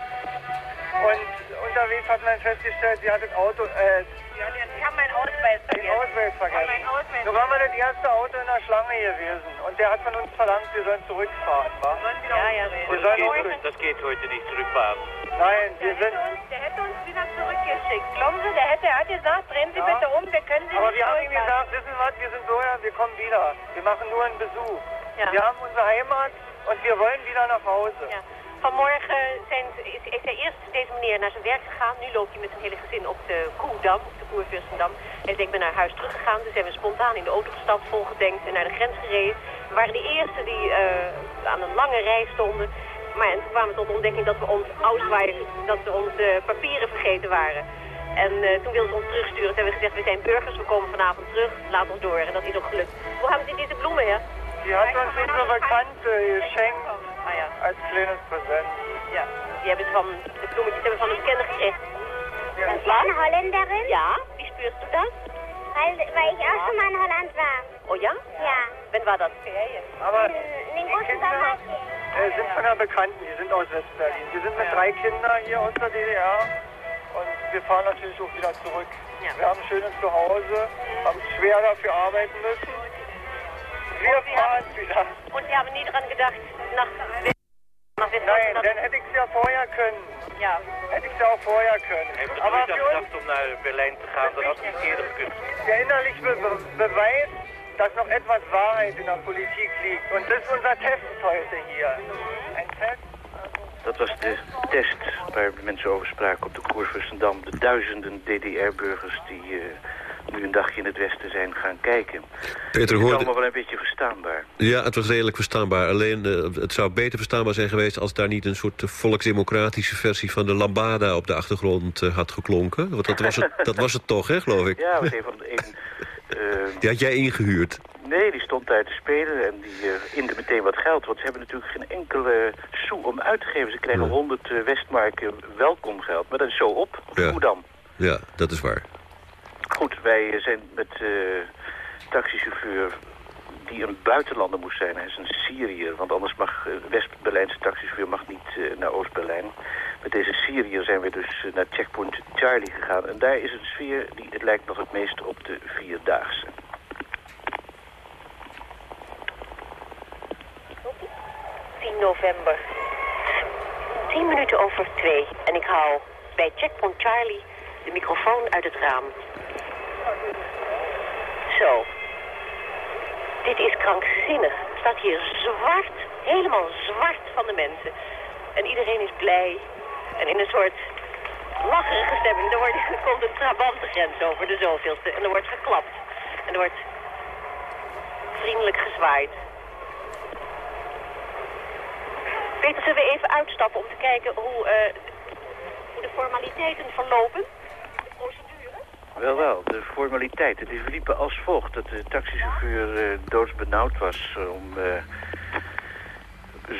Und unterwegs hat man festgestellt, sie hat das Auto, äh, Sie haben meinen Ausweis den Ausweis vergessen. Nun waren wir das erste Auto in der Schlange gewesen und der hat von uns verlangt, wir sollen zurückfahren, wa? Ja, ja. Wir sollen auch Das geht heute nicht zurückfahren. Nein, wir sind... Der hätte uns wieder zurückgeschickt. Glauben Sie, der hätte, er hat gesagt, drehen Sie Ja. bitte um, wir können Sie Aber nicht wir haben ihm gesagt, wissen Sie was, wir sind so, ja, wir kommen wieder. Wir machen nur einen Besuch. Ja. Wir haben unsere Heimat und wir wollen wieder nach Hause. Ja. Vanmorgen zijn, is, is hij eerst deze meneer naar zijn werk gegaan. Nu loopt hij met zijn hele gezin op de Koerdam, op de Koervurstendam. Hij zegt, ik ben naar huis teruggegaan. Dus zijn we spontaan in de auto gestapt, volgedenkt en naar de grens gereden. We waren de eerste die eh, aan een lange rij stonden. Maar en toen kwamen we tot de ontdekking dat we ons Ausweis, dat we onze papieren vergeten waren. En eh, toen wilden ze ons terugsturen. Toen hebben we gezegd, we zijn burgers, we komen vanavond terug. Laat ons door. En dat is ook gelukt. Hoe hebben Sie deze bloemen, ja? Die hat uns unsere geschenkt Ah ja. als kleines Präsent. Ja, die hebben ze van, de bloemetjes hebben we van een bekende gekregen. Sind Sie eine Holländerin? Ja, wie spürst du das? Weil, weil ich auch schon mal in Holland war. Oh ja? Ja. Wann war das? Aber In den großen Sommerferien. äh, sind von einer Bekannten, die sind aus Westberlin. Wir sind mit drei Kindern hier aus der DDR und wir fahren natürlich auch wieder zurück. Wir haben ein schönes Zuhause, haben schwer dafür arbeiten müssen. Wir fahren wieder. Und Sie haben nie dran gedacht, nach Nein, dann hätte ich es ja vorher können. Ja. Hätte ich es ja auch vorher können. Aber je für uns gedacht om naar Berlijn te gaan, dan had het niet eerder gekund. der innerliche Be Be Beweis, dass noch etwas Wahrheit in der Politik liegt. Und das ist unser Test heute hier. Ein Test. Dat was de test waar de mensen over spraken op de Koersvustendam. De duizenden DDR-burgers die eh, nu een dagje in het westen zijn gaan kijken. Peter, Het is hoorde... allemaal wel een beetje verstaanbaar. Ja, het was redelijk verstaanbaar. Alleen eh, het zou beter verstaanbaar zijn geweest... als daar niet een soort volksdemocratische versie van de Lambada... op de achtergrond eh, had geklonken. Want dat was het, dat was het toch, hè, geloof ik? Ja, was een van de... Een, eh, Die had jij ingehuurd. nee, die stond daar te spelen en die uh, inde meteen wat geld. Want ze hebben natuurlijk geen enkele sou om uit te geven. Ze krijgen 100 eh, Westmarken welkomgeld. Maar dat is zo op. Ja. Hoe dan? Ja, dat is waar. Goed, wij zijn met eh taxichauffeur die een buitenlander moest zijn. Hij is een Syriër, want anders mag eh, West-Berlijnse taxichauffeur mag niet eh, naar Oost-Berlijn. Met deze Syriër zijn we dus naar checkpoint Charlie gegaan. En daar is een sfeer die het lijkt nog het meest op de Vierdaagse. 10 november. 10 minuten over twee. En ik haal bij Checkpoint Charlie de microfoon uit het raam. Zo. Dit is krankzinnig. Het staat hier zwart, helemaal zwart van de mensen. En iedereen is blij. En in een soort lacherige stemming. Er, wordt, komt een trabantengrens over, de zoveelste. En er wordt geklapt. En er wordt vriendelijk gezwaaid. Peter, zullen we even uitstappen om te kijken hoe, eh, hoe de formaliteiten verlopen? Wel, wel, de formaliteiten die verliepen als volgt. Dat de taxichauffeur eh, doodsbenauwd was eh, om eh,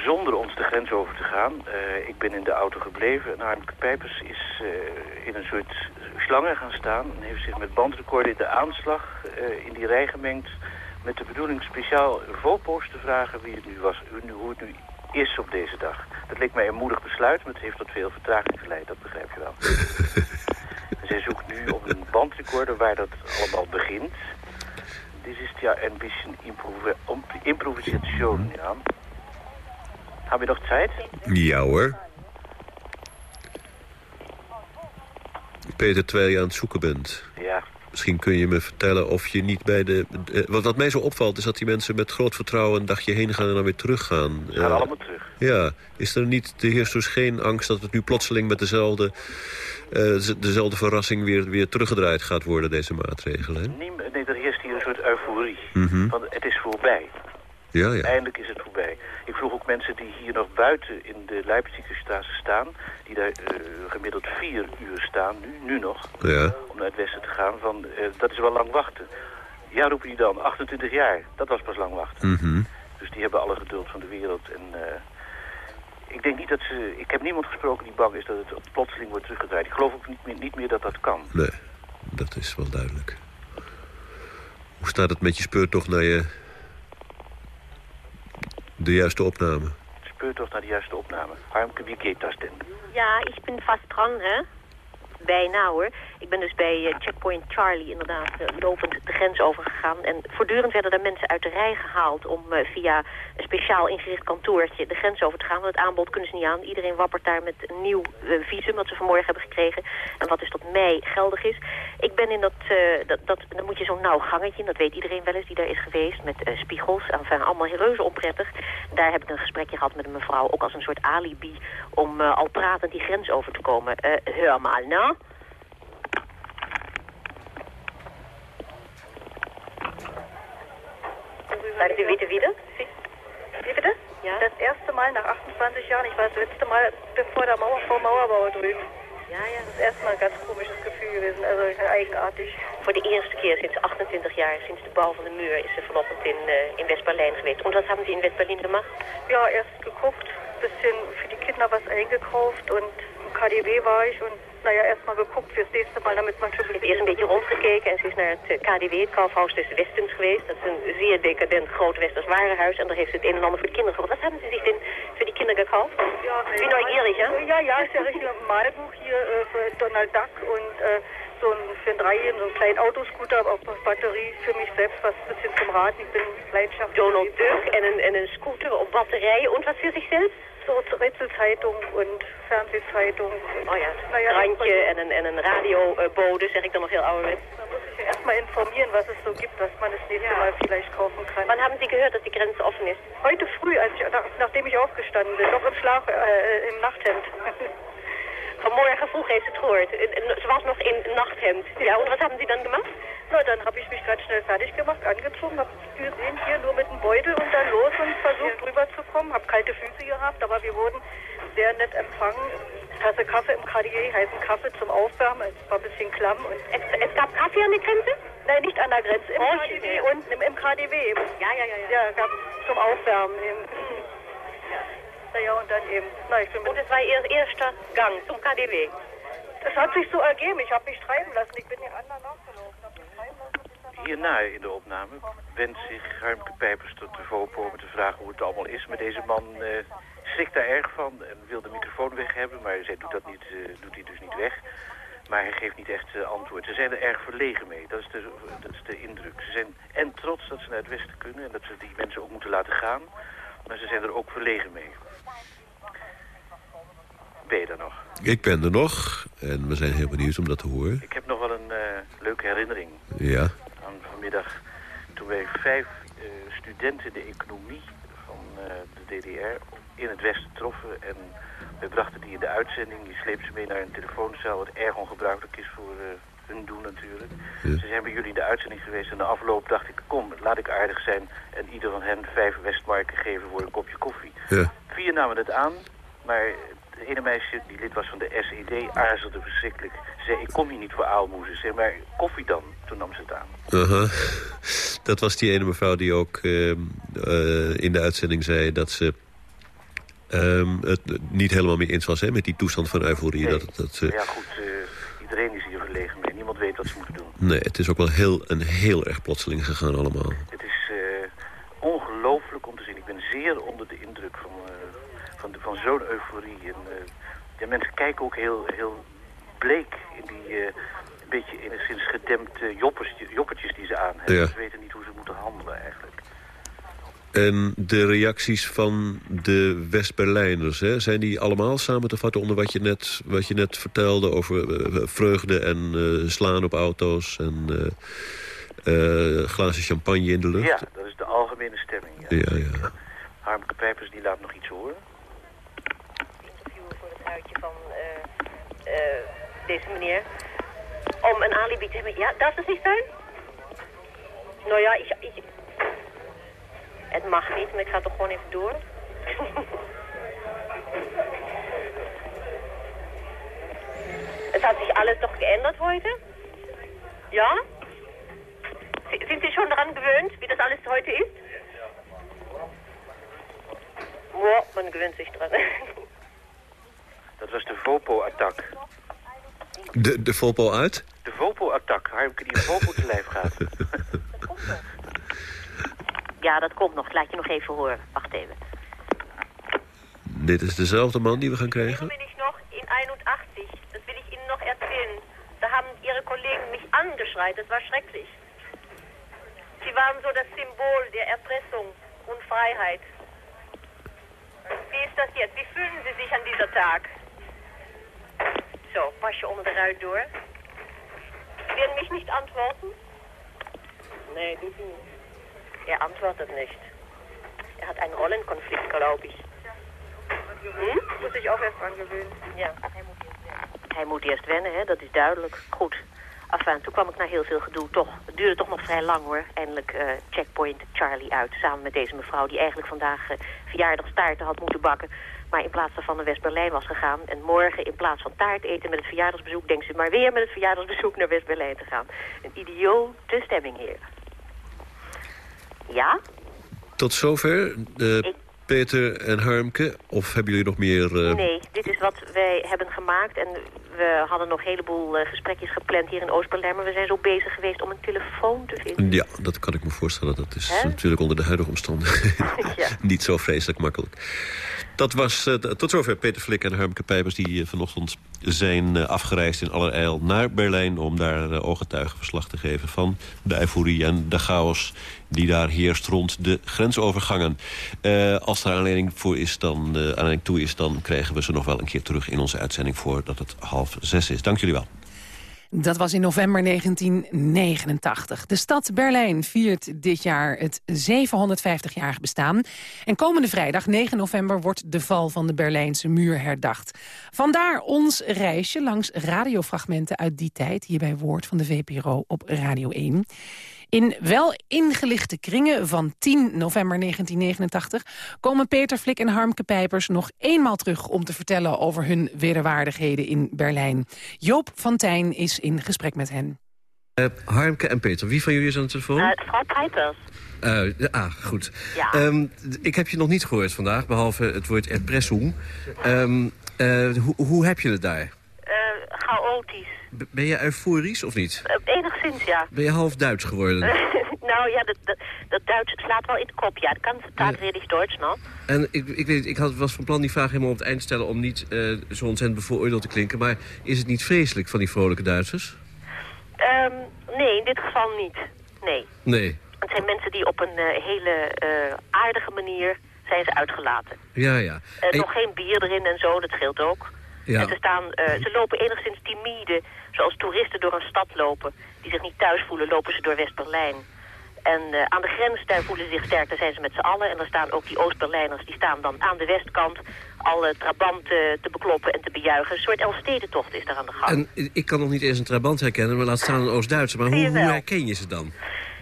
zonder ons de grens over te gaan. Ik ben in de auto gebleven en Harm Pijpers is in een soort slangen gaan staan... en heeft zich met bandrecorder in de aanslag in die rij gemengd... met de bedoeling speciaal voorpost te vragen wie het nu was, hoe het nu is op deze dag. Dat leek mij een moedig besluit, maar het heeft tot veel vertraging geleid, dat begrijp je wel. Zij zoekt nu op een bandrecorder waar dat allemaal begint. Dit is ja een beetje improvisation, ja. Haben wir noch Zeit? Ja hoor. Peter, terwijl je aan het zoeken bent... Ja. Misschien kun je me vertellen of je niet bij de... eh, wat, wat mij zo opvalt is dat die mensen met groot vertrouwen... een dagje heen gaan en dan weer teruggaan. Ze gaan Eh, allemaal terug. Ja, is er niet, er heerst dus geen angst dat het nu plotseling met dezelfde, eh, dezelfde verrassing weer, weer teruggedraaid gaat worden, deze maatregelen? Hè? Nee, er heerst hier een soort euforie. Mhm. Van het is voorbij. Ja, ja. Eindelijk is het voorbij. Ik vroeg ook mensen die hier nog buiten in de Leipzigstraße staan... die daar eh, gemiddeld vier uur staan, nu, nu nog, ja. om naar het westen te gaan... van eh, dat is wel lang wachten. Ja, roepen die dan, 28 jaar, dat was pas lang wachten. Mhm. Dus die hebben alle geduld van de wereld. En eh, ik denk niet dat ze... Ik heb niemand gesproken die bang is dat het plotseling wordt teruggedraaid. Ik geloof ook niet meer, niet meer dat dat kan. Nee, dat is wel duidelijk. Hoe staat het met je speurtocht naar je... de juiste opname? Speurtocht naar de juiste opname. Harmke, wie geht das denn? Ja, ik ben vast dran, hè. Bijna hoor. Ik ben dus bij eh, Checkpoint Charlie inderdaad eh, lopend de grens overgegaan. En voortdurend werden er mensen uit de rij gehaald om eh, via een speciaal ingericht kantoortje de grens over te gaan. Want het aanbod kunnen ze niet aan. Iedereen wappert daar met een nieuw visum wat ze vanmorgen hebben gekregen. En wat dus tot mei geldig is. Ik ben in dat, dat, dat dan moet je zo'n nauw gangetje, dat weet iedereen wel eens die daar is geweest, met spiegels. Enfin, allemaal reuze onprettig. Daar heb ik een gesprekje gehad met een mevrouw, ook als een soort alibi, om al pratend die grens over te komen. Eh hör nou? Sie bitte wieder? Wie bitte? Ja? Das erste Mal nach 28 Jahren. Ich war das letzte Mal bevor der Mauer, vor Mauerbau drüben. Ja, ja. Das ist erstmal ein ganz komisches Gefühl gewesen. Also eigenartig. Voor de eerste keer sinds 28 jaar, sinds de bouw van de muur, is ze vanochtend in, eh, in West-Berlijn geweest. Und was haben Sie in West-Berlin gemacht? Ja, erst geguckt, bisschen für die Kinder was eingekauft und im KDW war ich und naja, erstmal geguckt fürs nächste Mal, damit man schon Ze eerst een beetje rondgekeken en ze is naar het eh, KDW, het Kaufhaus des Westens geweest. Dat is een zeer decadent groot westers warenhuis en daar heeft ze het een en ander voor de kinderen gekocht. Wat hebben Sie sich denn für die Kinder gekauft? Ja, bin neugierig, ja? Ja, ja, ist ja richtig ein Malbuch hier äh, für Donald Duck und äh, so ein, für einen Dreijährigen so einen kleinen Autoscooter auf Batterie für mich selbst, was ein bisschen zum Raten. Ich bin leidenschaftlich. Donald Duck en een, en een scooter op batterijen und was für sich So Rätselzeitung und Fernsehzeitung. Oh ja, Naja, krantje en een, en een radiobode, zeg ik dan nog heel ouderwets. Ich erstmal informieren, was es so gibt, was man das nächste Mal vielleicht kaufen kann. Wann haben Sie gehört, dass die Grenze offen ist? Heute früh, als ich, nach, nachdem ich aufgestanden bin, noch im Schlaf, äh, im Nachthemd. Vanmorgen vroeg heeft ze het gehoord. En- en Ze was nog in nachthemd. Ja, und was haben Sie dann gemacht? Na, dann habe ich mich ganz schnell fertig gemacht, angezogen, habe gesehen, hier nur mit Beutel und dann los und versucht rüber zu kommen. Habe kalte Füße gehabt, aber wir wurden sehr nett empfangen. Tasse Kaffee im KDE, heißen Kaffee zum Aufwärmen. Es war ein bisschen klamm. Und es, es gab Kaffee an der Grenze? Nein, nicht an der Grenze, im Oh, KDW, ja. unten im, im KDW eben. Ja, ja, ja. ja. Ja, gab zum Aufwärmen eben. Naja, und dann eben, na, ich bin Und es war Ihr erster Gang zum KDW. Das hat sich so ergeben. Ich habe mich treiben lassen. Ich bin den anderen nachgelaufen. Hierna in de opname wendt zich Harmke Pijpers tot de voorpor om te vragen hoe het allemaal is. Maar deze man eh schrikt daar erg van en wil de microfoon weg hebben. Maar zij doet dat niet, eh, doet hij dus niet weg. Maar hij geeft niet echt eh, antwoord. Ze zijn er erg verlegen mee. Dat is, de, dat is de indruk. Ze zijn en trots dat ze naar het westen kunnen en dat ze die mensen ook moeten laten gaan. Maar ze zijn er ook verlegen mee. Ben je er nog? Ik ben er nog en we zijn heel benieuwd om dat te horen. Ik heb nog wel een leuke herinnering Ja. Aan vanmiddag toen wij vijf eh, studenten de economie van eh, de DDR in het Westen troffen. En wij brachten die in de uitzending. Je sleept ze mee naar een telefooncel, wat erg ongebruikelijk is voor eh, hun doen natuurlijk. Ze zijn bij jullie in de uitzending geweest en de afloop dacht ik, kom, laat ik aardig zijn en ieder van hen vijf Westmarken geven voor een kopje koffie. Ja. Vier namen het aan, maar het ene meisje, die lid was van de SED, aarzelde verschrikkelijk. Ze zei, ik kom hier niet voor aalmoezen. Ze zei, maar koffie dan? Toen nam ze het aan. Aha. Dat was die ene mevrouw die ook ehm, eh, in de uitzending zei dat ze ehm, het niet helemaal mee eens was hè, met die toestand van euforie. Dat, dat, eh, Ja goed, eh, iedereen is hier verlegen mee. Niemand weet wat ze moeten doen. nee, het is ook wel heel, een heel erg plotseling gegaan allemaal. Het is eh, ongelooflijk om te zien. Ik ben zeer onder de indruk van, eh, van, de- zo'n euforie. En, eh, ja, mensen kijken ook heel, heel bleek in die eh, een beetje enigszins gedempte joppers, joppertjes die ze aan hebben. Ja. Ze weten niet hoe ze moeten handelen eigenlijk. En de reacties van de West-Berlijners, hè, zijn die allemaal samen te vatten onder wat je net, wat je net vertelde over eh, vreugde en eh, slaan op auto's en eh, eh, glazen champagne in de lucht? Ja, dat is de algemene stemming. Ja. ja. ja. Harmke Pijpers die laat nog iets horen. Uitje van eh, eh, deze meneer. Om een alibi te hebben. Ja, dat is niet zijn? Nou ja, ik, ik... Het mag niet, maar ik ga toch gewoon even door. es hat sich alles doch geändert heute. Ja? Sind Sie schon daran gewöhnt, wie das alles heute ist? Ja, man gewöhnt sich dran. Dat was de Vopo-attack. De, de Volpo uit? De Vopo-attack. Harmke die een Vopo te lijf gaat. Ja, dat komt nog. Laat je nog even horen. Wacht even. Dit is dezelfde man die we gaan krijgen? bin ich noch in 81. Das will ich Ihnen noch erzählen. Da haben Ihre Kollegen mich angeschreit. Das war schrecklich. Sie waren so das Symbol der Erpressung und Freiheit. Wie ist das jetzt? Wie fühlen Sie sich an dieser Tag? So, pas je onder de ruit door. Werden mich nicht antworten? Nee, tut sie nicht. Er antwortet nicht. Er hat einen Rollenkonflikt, glaube ich. Hm? Muss ich auch erst dran gewöhnen. Ja, hij moet eerst wennen, hè? dat is duidelijk. Goed. Enfin, toen kwam ik na heel veel gedoe toch. Het duurde toch nog vrij lang hoor. Eindelijk eh, checkpoint Charlie uit. Samen met deze mevrouw die eigenlijk vandaag uh, verjaardagstaarten had moeten bakken. Maar in plaats daarvan naar West-Berlijn was gegaan. En morgen in plaats van taart eten met het verjaardagsbezoek... denkt ze maar weer met het verjaardagsbezoek naar West-Berlijn te gaan. Een idiote stemming hier. Ja? Tot zover, eh, Peter en Harmke. Of hebben jullie nog meer... Nee, dit is wat wij hebben gemaakt. En we hadden nog een heleboel eh, gesprekjes gepland hier in Oost-Berlijn. Maar we zijn zo bezig geweest om een telefoon te vinden. Ja, dat kan ik me voorstellen. Dat is natuurlijk onder de huidige omstandigheden niet zo vreselijk makkelijk. Dat was eh, tot zover Peter Flik en Harmke Pijpers... die eh, vanochtend zijn eh, afgereisd in allerijl naar Berlijn... om daar ooggetuigenverslag te geven van de euforie en de chaos... die daar heerst rond de grensovergangen. Als er aanleiding, voor is, dan, aanleiding toe is... dan krijgen we ze nog wel een keer terug in onze uitzending... voordat het half zes is. Dank jullie wel. Dat was in november 1989. De stad Berlijn viert dit jaar het 750-jarig bestaan. En komende vrijdag, 9 november, wordt de val van de Berlijnse muur herdacht. Vandaar ons reisje langs radiofragmenten uit die tijd... hier bij Woord van de VPRO op Radio 1. In wel ingelichte kringen van 10 november 1989... komen Peter Flik en Harmke Pijpers nog eenmaal terug... om te vertellen over hun wederwaardigheden in Berlijn. Joop van Tijn is in gesprek met hen. Eh, Harmke en Peter, wie van jullie is aan de telefoon? Mevrouw Pijpers. Eh, ah, goed. Ehm, ik heb je nog niet gehoord vandaag, behalve het woord erpressung. Ehm, eh, hoe, hoe heb je het daar? Chaotisch. B- ben je euforisch of niet? Eh, enigszins, ja. Ben je half Duits geworden? nou ja, dat, dat, dat Duits slaat wel in de kop. Ja, dat kan tatsächlich Duits nog. En ik, ik, weet, ik had, was van plan die vraag helemaal op het eind te stellen... om niet eh, zo ontzettend bevooroordeeld te klinken. Maar is het niet vreselijk van die vrolijke Duitsers? Ehm, nee, in dit geval niet. Nee. Nee. Het zijn mensen die op een eh, hele aardige manier zijn ze uitgelaten. Ja, ja. En- Nog geen bier erin en zo, dat scheelt ook. Ja. En ze, staan, eh, ze lopen enigszins timide, zoals toeristen door een stad lopen. Die zich niet thuis voelen, lopen ze door West-Berlijn. En eh, aan de grens, daar voelen ze zich sterk, daar zijn ze met z'n allen. En dan staan ook die Oost-Berlijners, die staan dan aan de westkant... alle trabanten te bekloppen en te bejuichen. Een soort Elfstedentocht is daar aan de gang. En ik kan nog niet eens een Trabant herkennen, maar laat staan een Oost-Duitser. Maar hoe, herken je ze dan?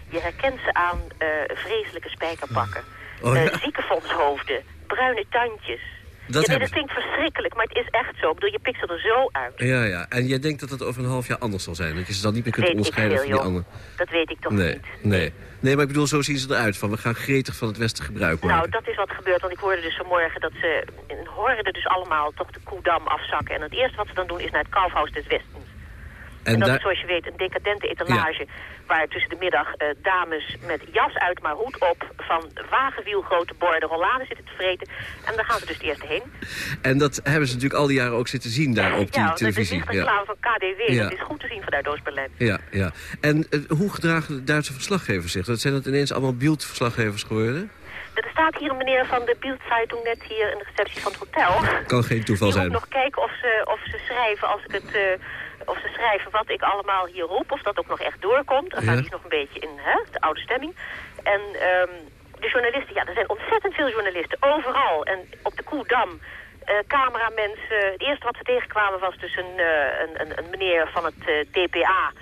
Je herkent ze aan eh, vreselijke spijkerpakken. Oh, ja. ziekenfondshoofden, bruine tandjes. Dat ja, dat klinkt verschrikkelijk, maar het is echt zo. Ik bedoel, je ze er zo uit. Ja, ja. En jij denkt dat het over een half jaar anders zal zijn? Dat je ze dan niet meer kunt Weet onderscheiden veel, van die joh. anderen? Dat weet ik toch nee, niet. nee. Nee, maar ik bedoel, zo zien ze eruit. Van, we gaan gretig van het Westen gebruik maken. Nou, dat is wat gebeurt, want ik hoorde dus vanmorgen dat ze in horde dus allemaal toch de Koedam afzakken. En het eerste wat ze dan doen is naar het Kaufhaus des Westens. En, dat is zoals je weet een decadente etalage... waar tussen de middag eh, dames met jas uit maar hoed op... van wagenwielgrote borden rollade zitten te vreten. En daar gaan ze dus eerst heen. En dat hebben ze natuurlijk al die jaren ook zitten zien daar op die ja, televisie. dat is echt reclame van KDW. Ja. Dat is goed te zien vanuit Oost-Berlijn. Ja, ja. En eh, hoe gedragen de Duitse verslaggevers zich? Dat zijn dat ineens allemaal beeldverslaggevers geworden? Er staat hier een meneer van de Bildzeitung net hier in de receptie van het hotel. Kan geen toeval zijn. nog kijken of ze, of ze schrijven als ik het... eh, of ze schrijven wat ik allemaal hier roep, of dat ook nog echt doorkomt. Dan gaat hij nog een beetje in hè, de oude stemming. En ehm, de journalisten, ja, er zijn ontzettend veel journalisten, overal. En op de Koedam, eh cameramensen. Het eerste wat ze tegenkwamen was dus een, eh, een, een, een meneer van het eh, DPA...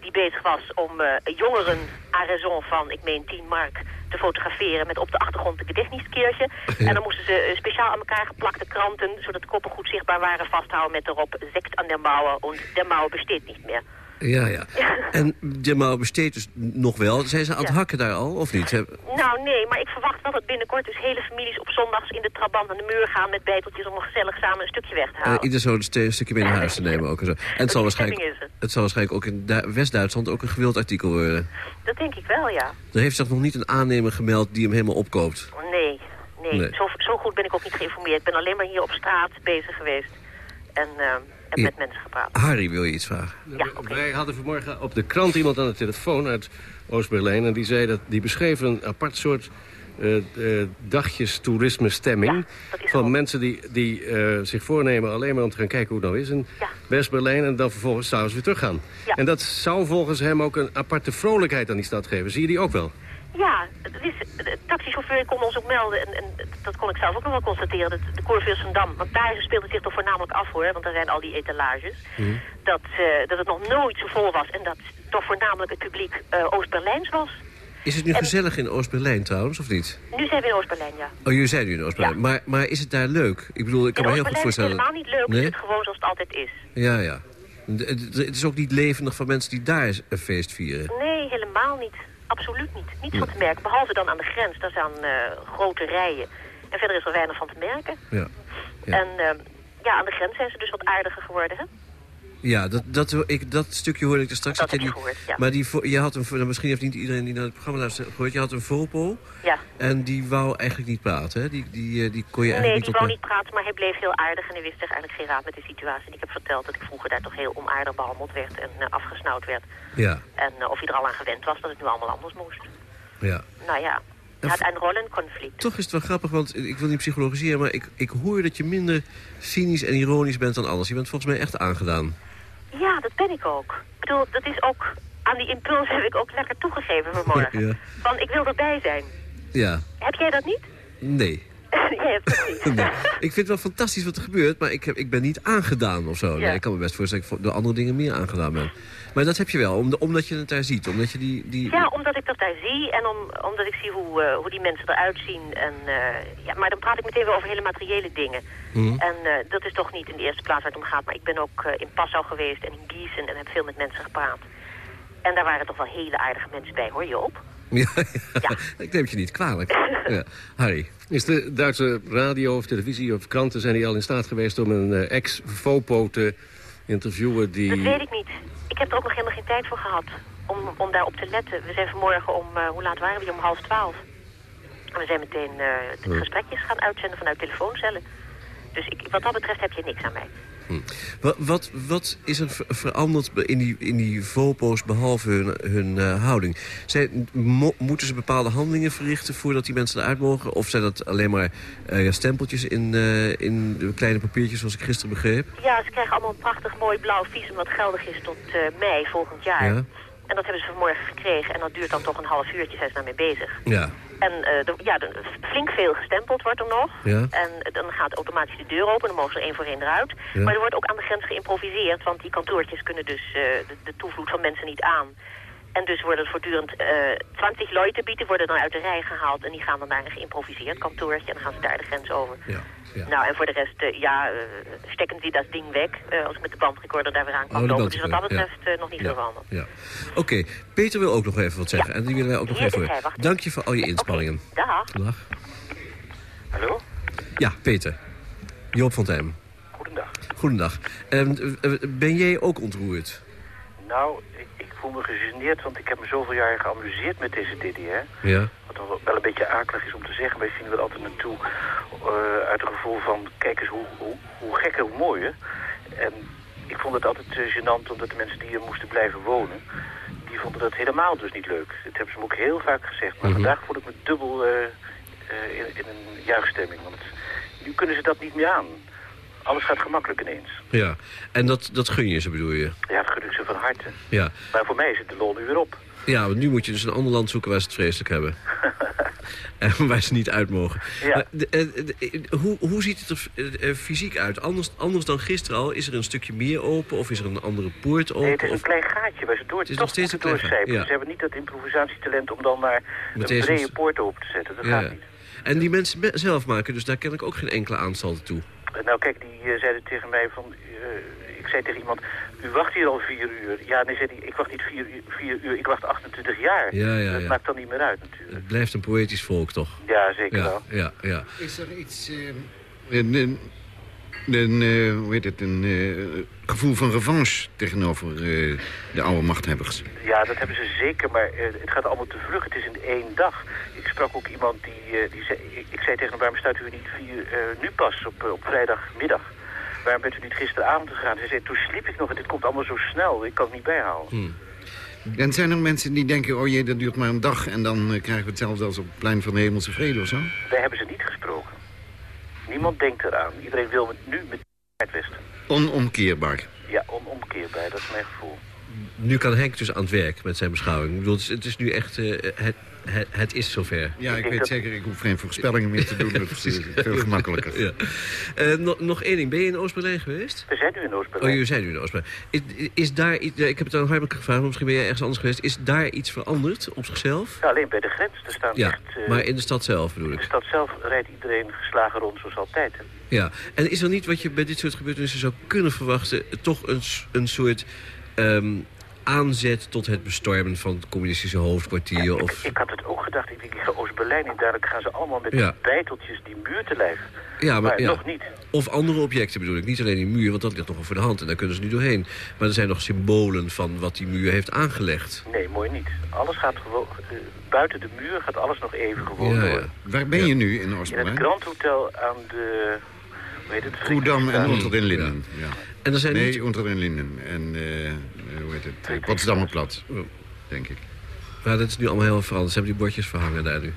die bezig was om eh, jongeren à raison van, ik meen 10 mark... te fotograferen met op de achtergrond een gedichtskeertje. En dan moesten ze eh, speciaal aan elkaar geplakte kranten... zodat de koppen goed zichtbaar waren, vasthouden met erop... Sekt aan der Mauer en der Mauer besteedt niet meer. Ja, ja. En Jamal besteedt dus nog wel. Zijn ze aan het Ja. hakken daar al, of niet? Nou, nee, maar ik verwacht wel dat binnenkort dus hele families op zondags in de trabant aan de muur gaan met bijteltjes om gezellig samen een stukje weg te eh, halen. ieder zo'n ste- stukje naar huis te nemen ook. En, zo. en het, zal waarschijnlijk, het. het zal waarschijnlijk ook in Du- West-Duitsland ook een gewild artikel worden. Dat denk ik wel, ja. Er heeft zich nog niet een aannemer gemeld die hem helemaal opkoopt. Nee, nee. Nee. Zo, zo goed ben ik ook niet geïnformeerd. Ik ben alleen maar hier op straat bezig geweest en, eh, en Ja. met mensen gepraat. Harry, wil je iets vragen? Wij hadden vanmorgen op de krant iemand aan de telefoon uit Oost-Berlijn... en die zei dat die beschreef een apart soort eh eh, dagjes toerisme-stemming... van mensen die, die eh, zich voornemen alleen maar om te gaan kijken hoe het nou is... in West-Berlijn en dan vervolgens s'avonds weer teruggaan. Ja. En dat zou volgens hem ook een aparte vrolijkheid aan die stad geven. Zie je die ook wel? Ja, is, de taxichauffeur kon ons ook melden, en, en dat kon ik zelf ook nog wel constateren, dat de Corville-Dam, want daar speelt het zich toch voornamelijk af hoor, want daar zijn al die etalages, dat, eh, dat het nog nooit zo vol was en dat toch voornamelijk het publiek eh, Oost-Berlijns was. Is het nu gezellig in Oost-Berlijn trouwens, of niet? Nu zijn we in Oost-Berlijn, ja. Oh, jullie zijn nu in Oost-Berlijn. Maar, maar is het daar leuk? Ik bedoel, ik kan in me heel goed is het voorstellen... helemaal niet leuk, Nee? het is gewoon zoals het altijd is. Ja, ja. Het het is ook niet levendig van mensen die daar een feest vieren. Nee, helemaal niet. Absoluut niet. Niets van te merken. Behalve dan aan de grens. Daar staan eh, grote rijen. En verder is er weinig van te merken. Ja. En eh, ja, aan de grens zijn ze dus wat aardiger geworden, hè? Ja, dat, dat, ik, dat stukje hoorde ik er straks. Dat je die, gehoord, ja. Maar die, je had een, misschien heeft niet iedereen die naar het programma luistert gehoord. Je had een Volpo. Ja. En die wou eigenlijk niet praten, hè? Die, die, eh, die kon je Nee, eigenlijk die niet wou op... niet praten, maar hij bleef heel aardig en hij wist zich eigenlijk geen raad met de situatie. En ik heb verteld dat ik vroeger daar toch heel onaardig behandeld werd en eh, afgesnauwd werd. Ja, En eh, of hij er al aan gewend was dat het nu allemaal anders moest. ja. Nou ja, het een rollenconflict. Toch is het wel grappig, want ik wil niet psychologiseren... maar ik, ik hoor dat je minder cynisch en ironisch bent dan anders. Je bent volgens mij echt aangedaan. Ja, dat ben ik ook. Ik bedoel, dat is ook... Aan die impuls heb ik ook lekker toegegeven vanmorgen. Ja. Van, ik wil erbij zijn. Ja, Heb jij dat niet? nee. nee. Ik vind het wel fantastisch wat er gebeurt, maar ik, heb, ik ben niet aangedaan of zo. Ja. Nee, ik kan me best voorstellen dat ik door andere dingen meer aangedaan ben. Maar dat heb je wel, om- omdat je het daar ziet. Omdat je die... die Ja, omdat ik dat daar zie en om, omdat ik zie hoe, eh, hoe die mensen eruit zien. En, eh, ja, maar dan praat ik meteen weer over hele materiële dingen. Mhm. En eh, dat is toch niet in de eerste plaats waar het om gaat. Maar ik ben ook in Passau geweest en in Gießen en heb veel met mensen gepraat. En daar waren toch wel hele aardige mensen bij, hoor je op? Ja, ja. ik neem het je niet kwalijk. Ja. Harry. Is de Duitse radio of televisie of kranten... zijn die al in staat geweest om een eh, ex-fopo te interviewen die... Dat weet ik niet. Ik heb er ook nog helemaal geen tijd voor gehad om, om daarop te letten. We zijn vanmorgen om, eh, hoe laat waren we? Om half twaalf. En we zijn meteen eh, de Hm. gesprekjes gaan uitzenden vanuit telefooncellen. Dus ik, wat dat betreft heb je niks aan mij. Wat, wat, wat is er ver- veranderd in die, in die VOPO's behalve hun, hun eh, houding? Zijn, mo- moeten ze bepaalde handelingen verrichten voordat die mensen eruit mogen? Of zijn dat alleen maar eh, stempeltjes in, eh, in kleine papiertjes zoals ik gisteren begreep? Ja, ze krijgen allemaal een prachtig mooi blauw visum wat geldig is tot mei volgend jaar. Ja. En dat hebben ze vanmorgen gekregen en dat duurt dan toch een half uurtje, zijn ze daarmee bezig. Ja. En eh, de- ja, de- flink veel gestempeld wordt er nog. Ja. En eh, dan gaat automatisch de deur open, dan mogen ze één voor één eruit. Ja. Maar er wordt ook aan de grens geïmproviseerd, want die kantoortjes kunnen dus eh, de, de toevloed van mensen niet aan. En dus worden er voortdurend eh 20 leuten bieden, worden dan uit de rij gehaald en die gaan dan naar een geïmproviseerd kantoortje en dan gaan ze daar de grens over. Ja. Nou, en voor de rest, eh, ja, eh, stekken die dat ding weg eh, als ik met de bandrecorder daar weer aan kan Oh, de lopen. Dus wat dat betreft nog niet veel veranderd. Ja. Oké, Peter wil ook nog even wat zeggen. En die willen wij ook nog Hier even horen. Dank je voor al je inspanningen. Dag. Dag. Hallo? Ja, Peter. Joop van Tijm. Goedendag. Goedendag. Ehm, eh, eh, ben jij ook ontroerd? Nou, voel me gegeneerd, want ik heb me zoveel jaar geamuseerd met deze DDR. Ja. Wat dan wel een beetje akelig is om te zeggen. Wij zien er altijd naartoe uh, uit een gevoel van... kijk eens hoe, hoe, hoe gek en hoe mooi, hè? En ik vond het altijd uh, gênant omdat de mensen die hier moesten blijven wonen... die vonden dat helemaal dus niet leuk. Dat hebben ze me ook heel vaak gezegd. Maar Mhm. vandaag voel ik me dubbel uh, in, in een juichstemming. Want nu kunnen ze dat niet meer aan. Alles gaat gemakkelijk ineens. Ja, en dat, dat gun je ze bedoel je? Ja, dat gun ik ze van harte. Ja. Maar voor mij zit de lol nu weer op. Ja, want nu moet je dus een ander land zoeken waar ze het vreselijk hebben. en waar ze niet uit mogen. Ja. Maar de, de, de, hoe, hoe ziet het er uh, fysiek uit? Anders, anders dan gisteren al? Is er een stukje meer open of is er een andere poort open? Nee, het is een klein gaatje waar ze door, het is nog steeds een klein ja. Ze hebben niet dat improvisatietalent om dan maar Met een brede poort open te zetten. Dat Ja. gaat niet. En die mensen zelf maken, dus daar ken ik ook geen enkele aanstalten toe. Eh, Nou kijk, die uh, zeiden tegen mij van... Uh, ik zei tegen iemand, u wacht hier al vier uur. Ja, nee, zei die, ik wacht niet vier, uur- vier uur, ik wacht 28 jaar. Ja, ja, dat ja. maakt dan niet meer uit natuurlijk. Het blijft een poëtisch volk, toch? Ja, zeker ja, wel. Ja, ja. Is er iets... eh, een, een, een, eh, hoe heet het, een eh, gevoel van revanche tegenover eh, de oude machthebbers? Ja, dat hebben ze zeker, maar eh, het gaat allemaal te vlug. Het is in één dag. Ik sprak ook iemand die, eh, die zei... Ik, zei tegen hem, waarom staat u niet vier, eh, nu pas op, eh, op vrijdagmiddag? Waarom bent u niet gisteravond gegaan? Hij zei, toen sliep ik nog en dit komt allemaal zo snel. Ik kan het niet bijhouden. Hmm. En zijn er mensen die denken, oh jee, dat duurt maar een dag... en dan krijgen we hetzelfde als op het plein van de hemelse vrede of zo? Wij hebben ze niet gesproken. Niemand denkt eraan. Iedereen wil met, nu met het Westen. Onomkeerbaar. Ja, onomkeerbaar. Dat is mijn gevoel. Nu kan Henk dus aan het werk met zijn beschouwing. Ik bedoel, het, is, het is nu echt... eh, het, het, het is zover. Ja, ik, weet zeker, ik hoef geen voorspellingen meer te doen. Dat is veel gemakkelijker. Ja. Eh, nog, nog één ding. Ben je in Oost-Berlijn geweest? We zijn nu in Oh, Oost-Berlijn. jullie zijn nu in Oost-Berlijn. Is, is daar iets... Ik heb het aan Harmelijk gevraagd, maar misschien ben jij ergens anders geweest. Is daar iets veranderd op zichzelf? Ja, alleen bij de grens. Er staan Ja, echt... eh, maar in de stad zelf bedoel in ik. de stad zelf rijdt iedereen geslagen rond zoals altijd. Ja, en is er niet wat je bij dit soort gebeurtenissen zou kunnen verwachten... toch een, een soort ehm, aanzet tot het bestormen van het communistische hoofdkwartier? of... Ik had het ook gedacht. Ik denk, ik ga Oost-Berlijn in. Dadelijk gaan ze allemaal met Ja. bijteltjes die muur te lijf. Ja, maar, ja. nog niet. Of andere objecten bedoel ik. Niet alleen die muur, want dat ligt nogal voor de hand. En daar kunnen ze nu doorheen. Maar er zijn nog symbolen van wat die muur heeft aangelegd. Nee, mooi niet. Alles gaat gewoon... eh, buiten de muur gaat alles nog even gewoon Ja, door. ja. Waar ben je nu in In het Oost-Berlijn? Grand Hotel aan de... Het? Goedam en. Unter den Linden. Ja. En er zijn nee, niet- Unter den Linden. En eh, hoe heet het? Uh, Potsdammerplatz, denk ik. Ja, dat is nu allemaal heel veranderd. Ze hebben die bordjes verhangen daar nu.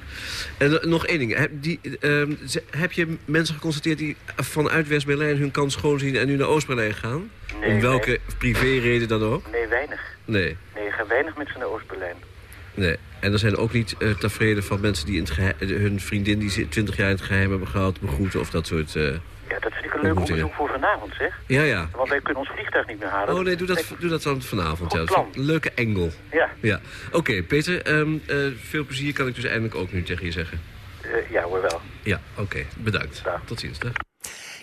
En eh, nog één ding. Heb, die, ehm, heb je mensen geconstateerd die vanuit West-Berlijn hun kans schoon zien... en nu naar Oost-Berlijn gaan? Nee, Om welke privéreden dan ook? Nee, weinig. Nee. Nee, er gaan weinig mensen naar Oost-Berlijn. Nee. En er zijn ook niet uh, tevreden van mensen die in het geheim, hun vriendin... die ze twintig jaar in het geheim hebben gehad, begroeten of dat soort... eh, Ja, dat vind ik een leuk onderzoek voor vanavond, zeg. Ja, ja. Want wij kunnen ons vliegtuig niet meer halen. Oh nee, doe dat, doe dat dan vanavond. Ja. Goed is een leuke engel. Ja. ja. Oké, Peter. ehm, eh, veel plezier kan ik dus eindelijk ook nu tegen je zeggen. Eh, ja hoor wel. Ja, oké. Bedankt. Tot ziens. Dag.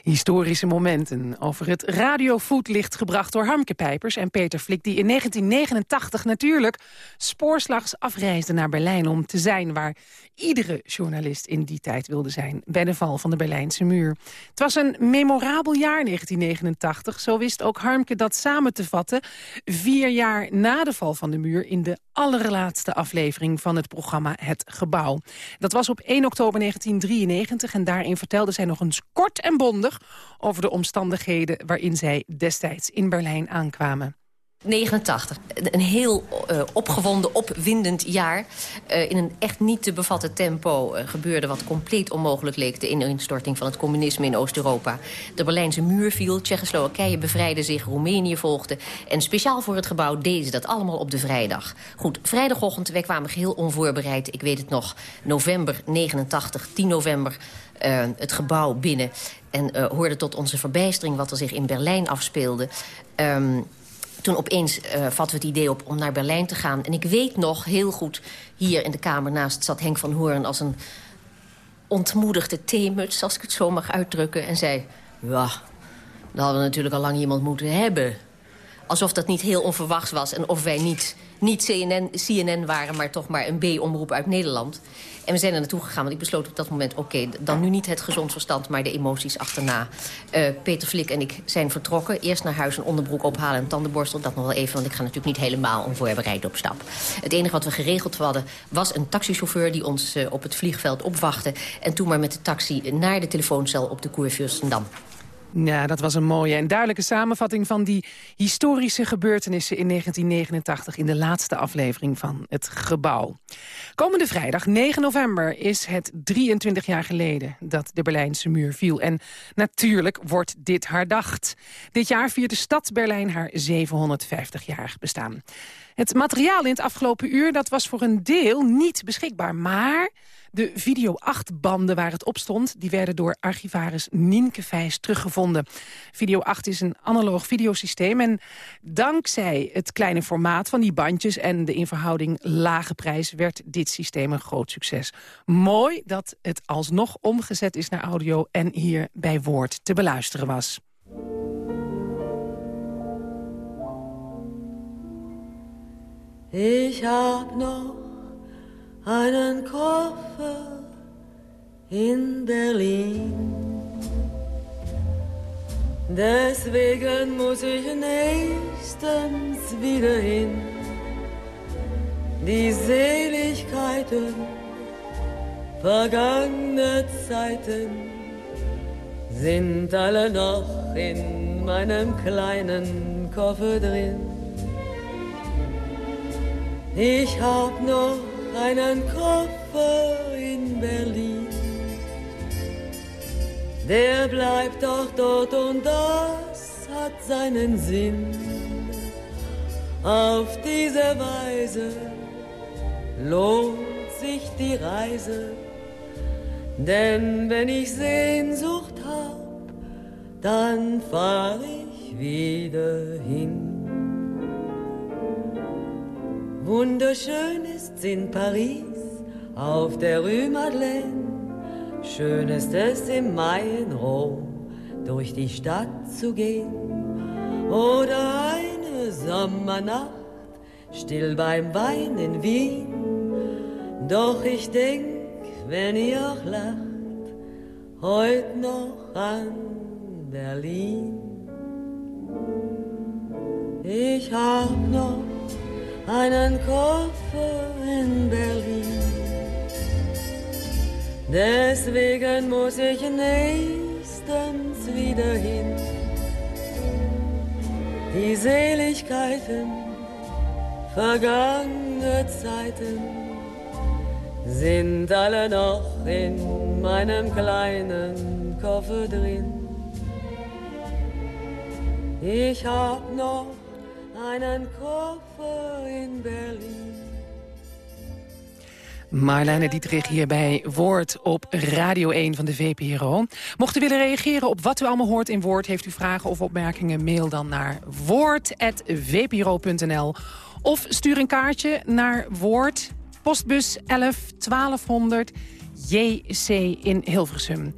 Historische momenten over het radiovoetlicht gebracht door Harmke Pijpers en Peter Flik... die in 1989 natuurlijk spoorslags afreisden naar Berlijn... om te zijn waar iedere journalist in die tijd wilde zijn... bij de val van de Berlijnse muur. Het was een memorabel jaar 1989. Zo wist ook Harmke dat samen te vatten... vier jaar na de val van de muur... in de allerlaatste aflevering van het programma Het Gebouw. Dat was op 1 oktober 1993 en daarin vertelde zij nog eens kort en bondig over de omstandigheden waarin zij destijds in Berlijn aankwamen. 89. Een heel uh, opgewonden, opwindend jaar. Uh, in een echt niet te bevatten tempo uh, gebeurde wat compleet onmogelijk leek... de ineenstorting van het communisme in Oost-Europa. De Berlijnse muur viel, Tsjechoslowakije bevrijdde zich... Roemenië volgde. En speciaal voor het gebouw deden ze dat allemaal op de vrijdag. Goed, vrijdagochtend, wij kwamen geheel onvoorbereid. Ik weet het nog, november 89, 10 november... Het gebouw binnen en uh, hoorden tot onze verbijstering... wat er zich in Berlijn afspeelde... Um, toen opeens uh, vatten we het idee op om naar Berlijn te gaan. En ik weet nog heel goed, hier in de kamer naast zat Henk van Hoorn... als een ontmoedigde theemuts, als ik het zo mag uitdrukken. En zei, ja, dan hadden we natuurlijk al lang iemand moeten hebben. alsof dat niet heel onverwachts was... en of wij niet, niet CNN, CNN waren, maar toch maar een B-omroep uit Nederland. En we zijn er naartoe gegaan, want ik besloot op dat moment... oké, dan nu niet het gezond verstand, maar de emoties achterna. Uh, Peter Flik en ik zijn vertrokken. Eerst naar huis een onderbroek ophalen en tandenborstel. Dat nog wel even, want ik ga natuurlijk niet helemaal onvoorbereid op stap. Het enige wat we geregeld hadden was een taxichauffeur... die ons uh, op het vliegveld opwachtte. En toen maar met de taxi naar de telefooncel op de Koer Fürstendam. Ja, dat was een mooie en duidelijke samenvatting van die historische gebeurtenissen in 1989 in de laatste aflevering van Het Gebouw. Komende vrijdag, 9 november, is het 23 jaar geleden dat de Berlijnse muur viel. En natuurlijk wordt dit herdacht. Dit jaar viert de stad Berlijn haar 750-jarig bestaan. Het materiaal in het afgelopen uur dat was voor een deel niet beschikbaar, maar... De Video 8-banden waar het op stond... die werden door archivaris Nienke Vijs teruggevonden. Video 8 is een analoog videosysteem... en dankzij het kleine formaat van die bandjes... en de in verhouding lage prijs werd dit systeem een groot succes. Mooi dat het alsnog omgezet is naar audio... en hier bij Woord te beluisteren was. Ik heb nog einen Koffer in Berlin. Deswegen muss ich nächstens wieder hin. Die Seligkeiten vergangene Zeiten sind alle noch in meinem kleinen Koffer drin. Ich hab noch einen Koffer in Berlin. Der bleibt doch dort und das hat seinen Sinn. Auf diese Weise lohnt sich die Reise, denn wenn ich Sehnsucht hab, dann fahr ich wieder hin. Wunderschön ist's in Paris auf der Rue Madeleine. Schön ist es im Mai in Rom durch die Stadt zu gehen. Oder eine Sommernacht still beim Wein in Wien. Doch ich denk, wenn ihr auch lacht, heut noch an Berlin. Ich hab noch einen Koffer in Berlin. Deswegen muss ich nächstens wieder hin. Die Seligkeiten, vergangene Zeiten sind alle noch in meinem kleinen Koffer drin. Ich hab noch einen Koffer in Berlin. Marlene Dietrich hier bij Woord op Radio 1 van de VPRO. Mocht u willen reageren op wat u allemaal hoort in Woord... heeft u vragen of opmerkingen, mail dan naar woord.vpro.nl. Of stuur een kaartje naar Woord, postbus 11 1200 JC in Hilversum.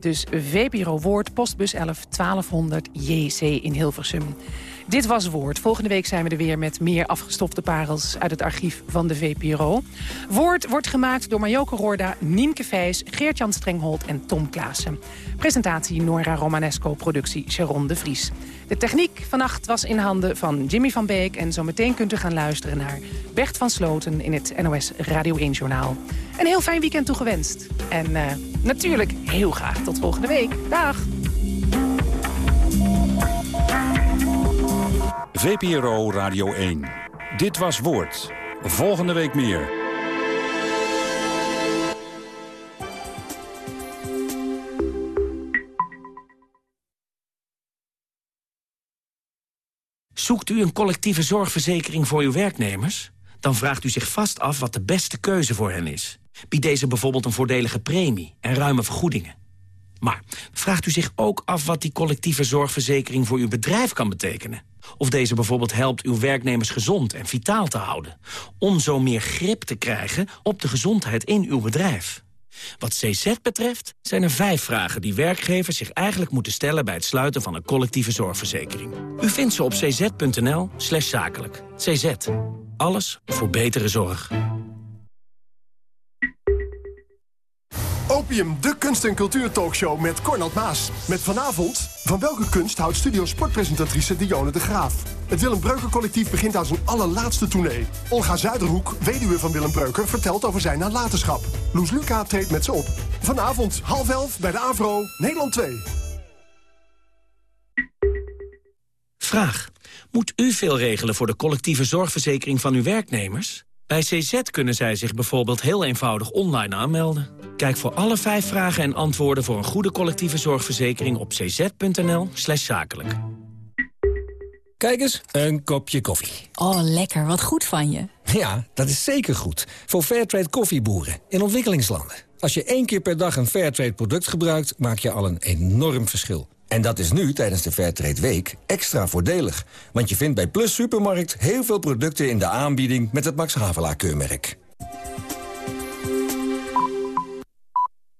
Dus VPRO Woord, postbus 11 1200 JC in Hilversum. Dit was Woord. Volgende week zijn we er weer met meer afgestofte parels uit het archief van de VPRO. Woord wordt gemaakt door Majoke Roorda, Niemke Vijs, Geert-Jan Strenghold en Tom Klaassen. Presentatie Nora Romanesco, productie Sharon de Vries. De techniek vannacht was in handen van Jimmy van Beek... en zometeen kunt u gaan luisteren naar Bert van Sloten in het NOS Radio 1-journaal. Een heel fijn weekend toegewenst. En uh, natuurlijk heel graag tot volgende week. Dag! VPRO Radio 1. Dit was Woord. Volgende week meer. Zoekt u een collectieve zorgverzekering voor uw werknemers? Dan vraagt u zich vast af wat de beste keuze voor hen is. Biedt deze bijvoorbeeld een voordelige premie en ruime vergoedingen? Maar vraagt u zich ook af wat die collectieve zorgverzekering voor uw bedrijf kan betekenen? Of deze bijvoorbeeld helpt uw werknemers gezond en vitaal te houden. Om zo meer grip te krijgen op de gezondheid in uw bedrijf. Wat CZ betreft zijn er vijf vragen die werkgevers zich eigenlijk moeten stellen... bij het sluiten van een collectieve zorgverzekering. U vindt ze op cz.nl zakelijk. CZ. Alles voor betere zorg. Opium, de kunst- en cultuurtalkshow met Cornald Maas. Met vanavond, van welke kunst houdt studio sportpresentatrice Dionne de Graaf? Het Willem Breuker collectief begint aan zijn allerlaatste tournee. Olga Zuiderhoek, weduwe van Willem Breuker, vertelt over zijn nalatenschap. Loes Luca treedt met ze op. Vanavond, half elf, bij de AVRO, Nederland 2. Vraag. Moet u veel regelen voor de collectieve zorgverzekering van uw werknemers? Bij CZ kunnen zij zich bijvoorbeeld heel eenvoudig online aanmelden. Kijk voor alle vijf vragen en antwoorden voor een goede collectieve zorgverzekering op cz.nl slash zakelijk. Kijk eens, een kopje koffie. Oh, lekker. Wat goed van je. Ja, dat is zeker goed. Voor Fairtrade koffieboeren in ontwikkelingslanden. Als je één keer per dag een Fairtrade product gebruikt, maak je al een enorm verschil. En dat is nu, tijdens de Fairtrade Week, extra voordelig. Want je vindt bij Plus Supermarkt heel veel producten in de aanbieding met het Max Havelaar keurmerk.